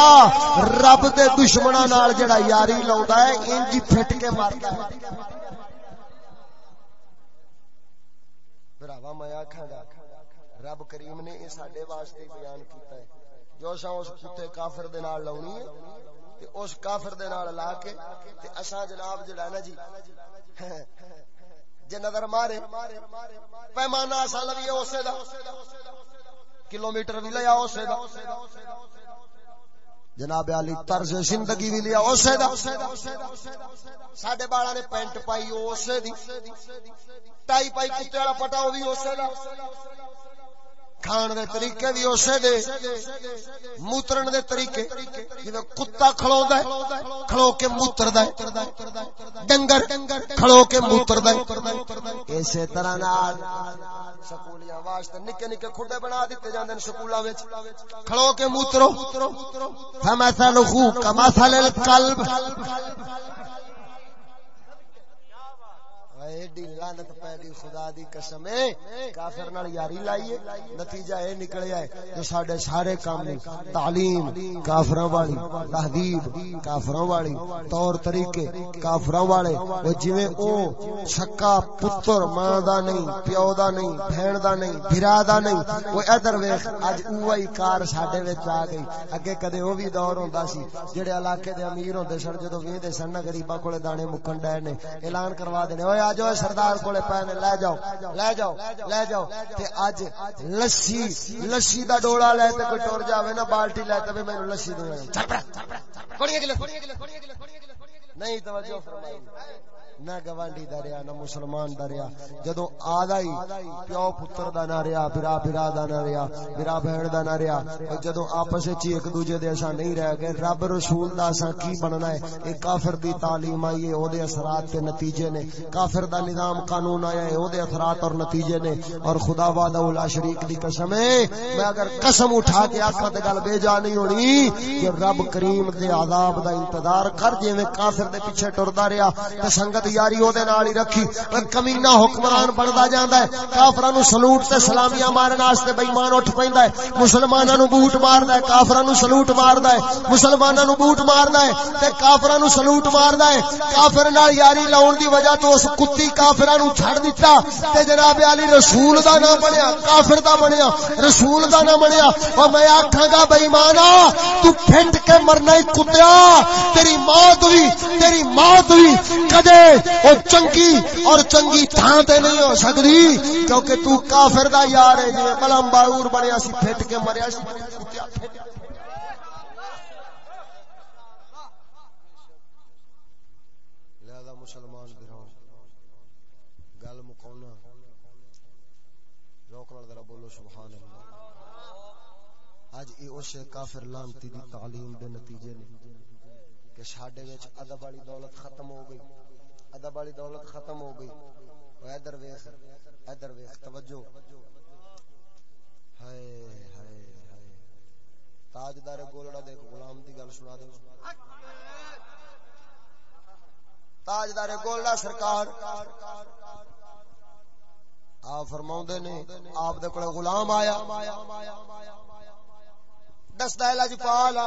رب دے دشمناں نال جڑا یاری لاوندا ہے، انج پھٹ کے مردا ہے۔ بھراوا میں آکھاں گا، رب کریم نے اے ساڈے واسطے بیان کیتا ہے۔ جو اساں اس کتے کافر دے نال لاونی ہے، تے اس کافر دے نال لا کے، تے اساں جناب جڑا نا جی جے نظر مارے، پیمانہ اساں لگی اسے دا۔ کلومیٹر بھی لیا اسے دا۔ جناب علی طرز زندگی بھی لیا اسے دا۔ ساڈے بالا نے پینٹ پائی اسے دی۔ ٹائی پائی کتے والا پٹا وہ بھی اسے دا۔ کھان دے طریقے بھی اسے دے، موترن دے طریقے۔ جویں کتا کھلوندا ہے کھلو کے موتردا ہے۔ ڈنگر کھلو کے موتردا ہے۔ اسی طرح نال سکولیاں واسطے نکے نکے کھڈے بنا دتے جاندے نے سکولاں وچ۔ کھلو کے موترو فمثلہ کمثل القلب۔ ایڈی لعنت پے گئی خدا دی قسم، اے کافر نال یاری لائیے، نتیجہ اے نکلیا ہے جو ساڈے سارے کام، تعلیم، کافراں والی، تہذیب، کافراں والی، طور طریقے، کافراں والے او جویں او چھکا پتر، ماں دا نہیں، پیو دا نہیں بہن دا نہیں، بھرا دا نہیں او ادھر ویکھ اج اوہی کار ساڈے وچ آ گئی۔ اگے کدے او بھی دور ہوندا سی، جڑے علاقے دے امیر ہوندے سن، جدوں ویندے سن نہ غریباں کولے دانے مکن ڈے نے، اعلان کروا دینے اوے آ جو سردار کولے پے لے جاؤ لے جاؤ لے جاؤ۔ تے اج لسی لسی دا ڈولا لے تے کوئی ٹر جاوے نا، بالٹی لے تے مینوں لسی دے نہیں، توجہ فرمائی۔ نہ گوانڈی دا رہا، نہ مسلمان دا رہا۔ جدو آدھا ہی پیو پتر دا نہ رہا، برا برا دا نہ رہا، برا بہن دا نہ رہا۔ جدو آپس وچ ایک دوجے دے اساں نہیں رہ گئے، رب رسول دا اساں کی بننا ہے؟ اے کافر دی تعلیم آئی ہے، او دے اثرات تے نتیجے نے۔ کافر دا نظام قانون آیا ہے، او دے اثرات اور نتیجے نے۔ اور خدا وعدہ لا شریک دی قسم ہے، میں اگر قسم اٹھا کے آکھاں تے گل بے جا نہیں ہونی کہ رب کریم دے عذاب دا انتظار کر جویں کافر دے پیچھے ٹردا رہیا تے سنگت یاری او دے نال ہی رکھی۔ کمینہ حکمران بندا جاندا ہے۔ کافراں نو سلوٹ تے سلامیاں مارن واسطے بے ایمان اٹھ پیندا ہے۔ مسلماناں نو بوٹ ماردا ہے، کافراں نو سلوٹ ماردا ہے۔ مسلماناں نو بوٹ ماردا ہے تے کافراں نو سلوٹ ماردا ہے۔ کافر نال یاری لاون دی وجہ تو اس کتی کافراں نو چھڑ دتا۔ تے جناب علی رسول دا نہ بنیا، کافر دا بنیا، رسول دا نہ بنیا۔ او میں آکھاں گا بے ایمانا تو پھنٹ کے مرنا ہی کتیا تیری موت ہوئی، تیری موت ہوئی۔ کدے او چنگی اور چنگی تھان تے نہیں ہو سکدی کیونکہ تو کافر دا یار ہے جی ملم باور بنیا سی، پھٹ کے مریا سی کتیا پھٹ اس کافر لانتی دی تعلیم دے نتیجے نے کہ ساڈے وچ ادب والی دولت ختم ہو گئی۔ ادب والی دولت ختم ہو گئی۔ ادھر ویکھ ادھر ویکھ، توجہ۔ ہائے ہائے ہائے۔ تاجدار گولڑا دے غلام دی گل سنا دے تاجدار گولڑا سرکار، آپ فرماؤں نے، آپ دے کولے غلام آیا۔ دستا ہے جی لجپال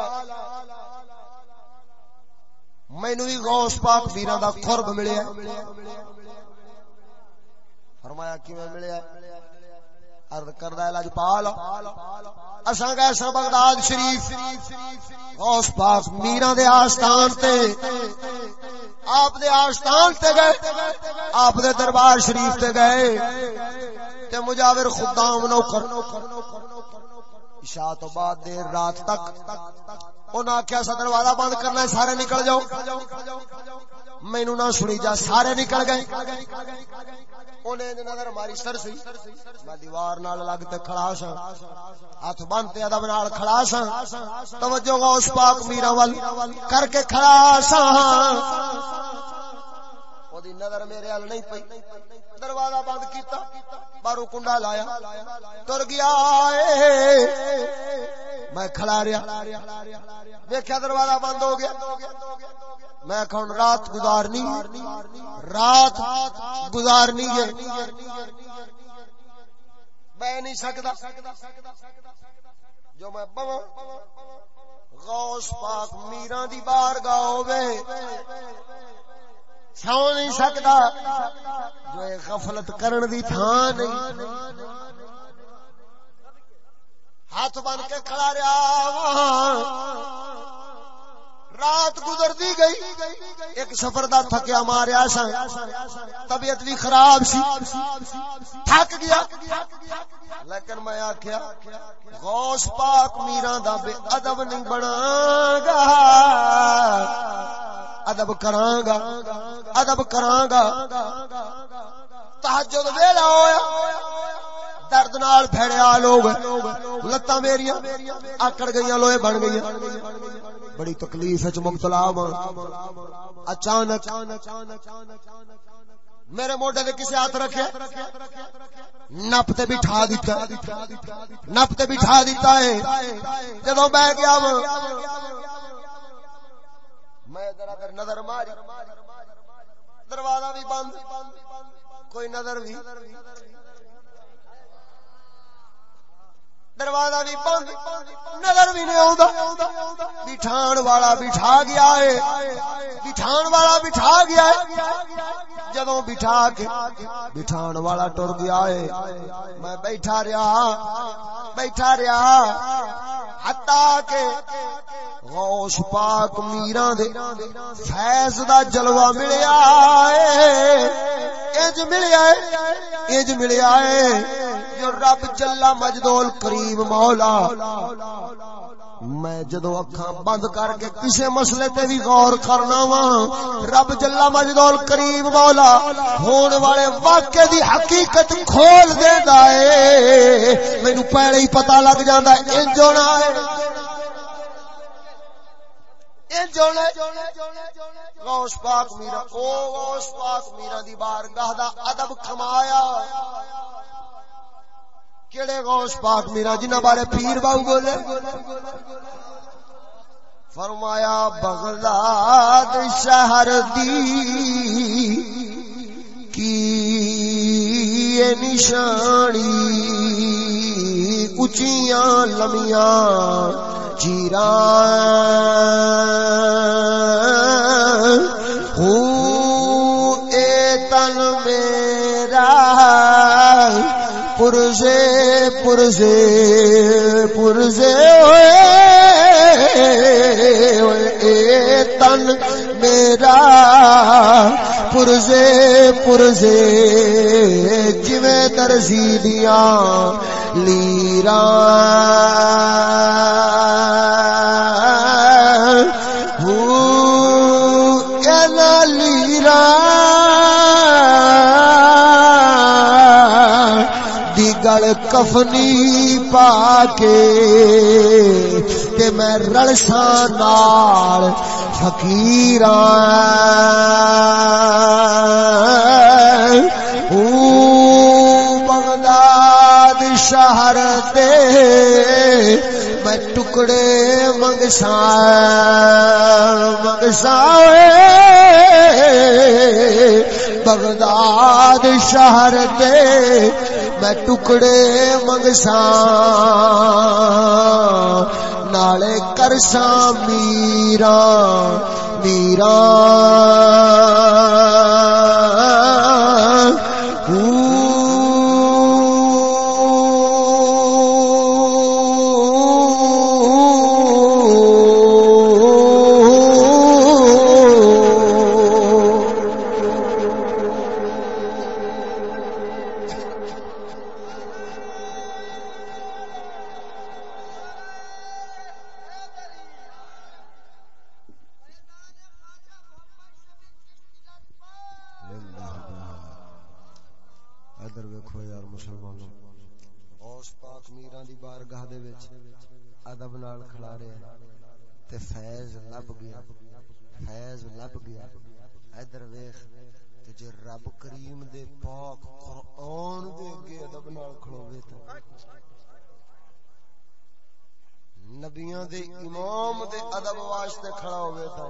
مینو بھی غوث پاک ویران دا قرب ملیا فرمایا، کیویں ملیا عرض کردا ہے لجپال اساں گئے سا بغداد شریف۔ غوث پاک میران دے آستان تے۔ آپ دے آستان تے گئے۔ آپ دے دربار شریف تے گئے۔ تے مجاور خدام نوکر۔ عشاء تو بعد دیر رات تک انہاں آخیا سا دروازہ بند کرنا ہے، سارے نکل جاؤ۔ مینو نہ سنی جا، سارے نکل گئے۔ انہیں نظر ماری سر سی۔ میں دیوار نال لگ تے کھڑا سا۔ ہاتھ بند ادب نال کھڑا سا۔ توجہ غوث پاک میرا ول کر کے کھڑا سا۔ او دی نظر میرے ال نہیں پئی دروازہ بند کیتا بارو کنڈا لایا تر گیا میں کھڑا رہا دیکھا دروازہ بند ہو گیا میں کھون رات گزارنی رات گزارنی ہے میں نہیں سکتا جو میں بوا غوث پاک میران دی بار گاہ ہوئے سو نہیں سکتا جو غفلت کرن دی تھان نہیں۔ ہاتھ بن کے کھڑا رہا۔ رات گزر دی گئی، ایک سفر دا تھکیا ماریا سا۔ طبیعت بھی خراب سی۔ تھک گیا۔ لیکن میں آخیا غوث پاک میران دا بے ادب نہیں بنا گا ادب کراں گا ادب کراں گا تہجد ویلا ہویا۔ درد نال پھڑیا لوگ لتاں میریاں، آکڑ گئیاں، لوہے بن گئیاں۔ بڑی تکلیف وچ مبتلا ہوں اچانک میرے موڈے تے کسے ہاتھ رکھے نپ تے بٹھا دیتا نپ تے بٹھا دیتا ہے۔ جدوں بیٹھ گیا ہاں، میں ذرا ادھر نظر ماری۔ دروازہ بھی بند، کوئی نظر بھی دروازہ بھی بند، نظر بھی نہیں آتا بٹھان والا بٹھا گیا ہے۔ بٹھان والا بٹھا گیا ہے۔ جدو بٹھا کے بٹھان والا ٹر گیا ہے۔ میں بیٹھا رہا بیٹھا رہا۔ ہتا کے غوث پاک میران دے فیض دا جلوہ ملیا ہے۔ انج ملیا ہے، انج ملیا ہے۔ جو رب جلا مجدول کریم مولا. میں جدو اکھاں بند کر کے کسے مسئلے تے بھی غور کرنا وا رب جلا مجدول کریم مولا ہون والے واقعے دی حقیقت کھول دیندا اے۔ مینوں پہلے ہی پتہ لگ جاندا ہے انج ہونا ہے غوث پاک میرا، او غوث پاک میرا دی بارگاہ دا ادب کھمایا۔ کیڑے غوث پاک میرا جنہ بارے پیر باو بولے؟ فرمایا، بغداد شہر دی کی نشانی اچیاں لمیاں چیران اے تن میرا پرزے پرزے پرزے اے تن میرا۔ پرزے پرزے جویں درزی دیاں لیرا گل کفنی پا کے کہ میں رڑسا نال فقیر بغداد شہر دے میں ٹکڑے منگسا منگسا بغداد شہر دے میں ٹکڑے منگسا نالے کرسا میرا میرا ویکھو یار مسلمانوں۔ اوس پاک میراں دی بارگاہ دے وچ ادب نال کھلا رہے تے فیض لب گیا۔ فیض لب گیا۔ ادھر ویکھ تے جے رب کریم دے پاک قرآن دے اگے ادب نال کھلوے تے نبیاں دے امام دے ادب واسطے کھڑا ہوئے تھا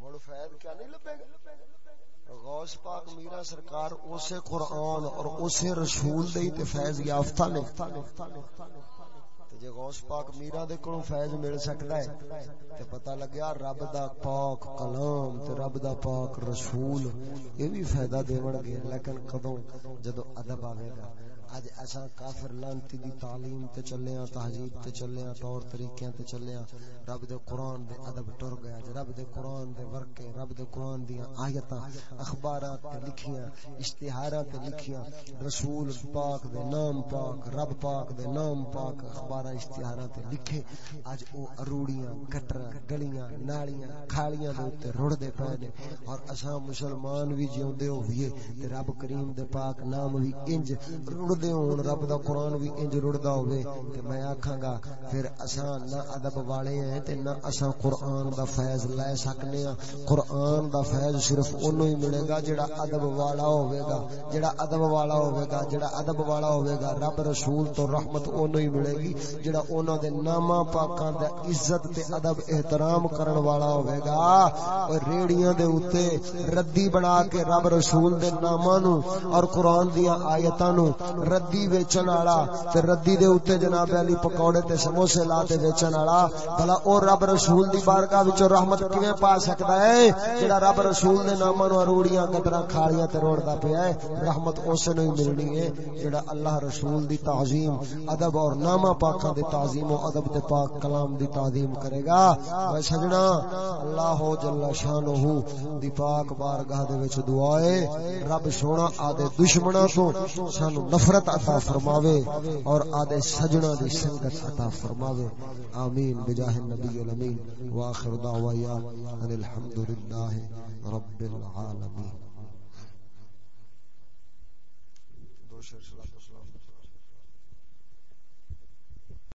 مڑ فیض کیا نہیں لبے گا؟ غوث پاک میرا سرکار اسے قرآن اور اسے رسول دے تے فیض یافتہ نے۔ جے غوث پاک میرا دے کولوں فیض مل سکدا ہے، تے پتہ لگیا رب دا پاک کلام تے رب دا پاک رسول، یہ بھی فائدہ دیون گے۔ لیکن کدوں؟ جدوں ادب آوے گا۔ اج اسا کافر لانتی دی تعلیم تے چلے ہاں تہذیب تے چلے ہاں طور طریقے تے چلے ہاں رب دے قران دے ادب ٹر گیا جے رب دے قران دے ورکے، رب دے قران دی آیتاں اخبارات تے لکھیاں اشتہارات تے لکھیاں۔ رسول پاک دے نام پاک، رب پاک دے نام پاک اخبار اشتہارات تے لکھے۔ اج او اروڑیاں کٹر گلیاں، نالیاں، کھالیاں دے تے رڑ دے پے نے۔ اور اسا مسلمان وی جیوندے ہوئیے تے رب کریم دے پاک نام وی انج رڑ دے ہون رب دا قرآن بھی انج رڑدا ہوے تے میں آکھاں گا پھر اساں نہ ادب والے ہیں تے نہ اساں قرآن دا فیض لے سکنے ہاں۔ قرآن دا فیض صرف اونوں ہی ملے گا جڑا ادب والا ہوے گا۔ جڑا ادب والا ہوے گا، جڑا ادب والا ہوے گا، رب رسول تو رحمت اونوں ہی ملے گی جڑا انہاں دے ناماں پاکاں دا عزت تے ادب احترام کرن والا ہوے گا۔ او ریڑیاں دے اوتے ردی بنا کے رب رسول دے ناماں نو اور قرآن دیاں آیتاں نو ردی ویچن والا، تے ردی دے اوتے جناب علی پکوڑے تے سموسے لا تے ویچن والا۔ بھلا او رب رسول دی بارگاہ وچ رحمت کیویں پا سکدا ہے؟ جڑا رب رسول دے ناماں نو اروڑیاں قدراں کھالیاں تے روڑدا پیا ہے، رحمت اس نو ہی ملنی ہے جڑا اللہ رسول دی تعظیم، ادب اور نامہ پاکاں دی تعظیم و ادب تے پاک کلام دی تعظیم کرے گا۔ اے سجنا، اللہ جل شانہ دی پاک بارگاہ دے وچ دعا ہے، رب سونا آدے دشمناں تو سانو نفرت مغفرت عطا فرماوے اور آدھے سجنہ دی سنگت عطا فرماوے۔ آمین۔ بجاہ النبی الامین۔ واخر دعوایا ان الحمدللہ رب العالمین۔ دو شر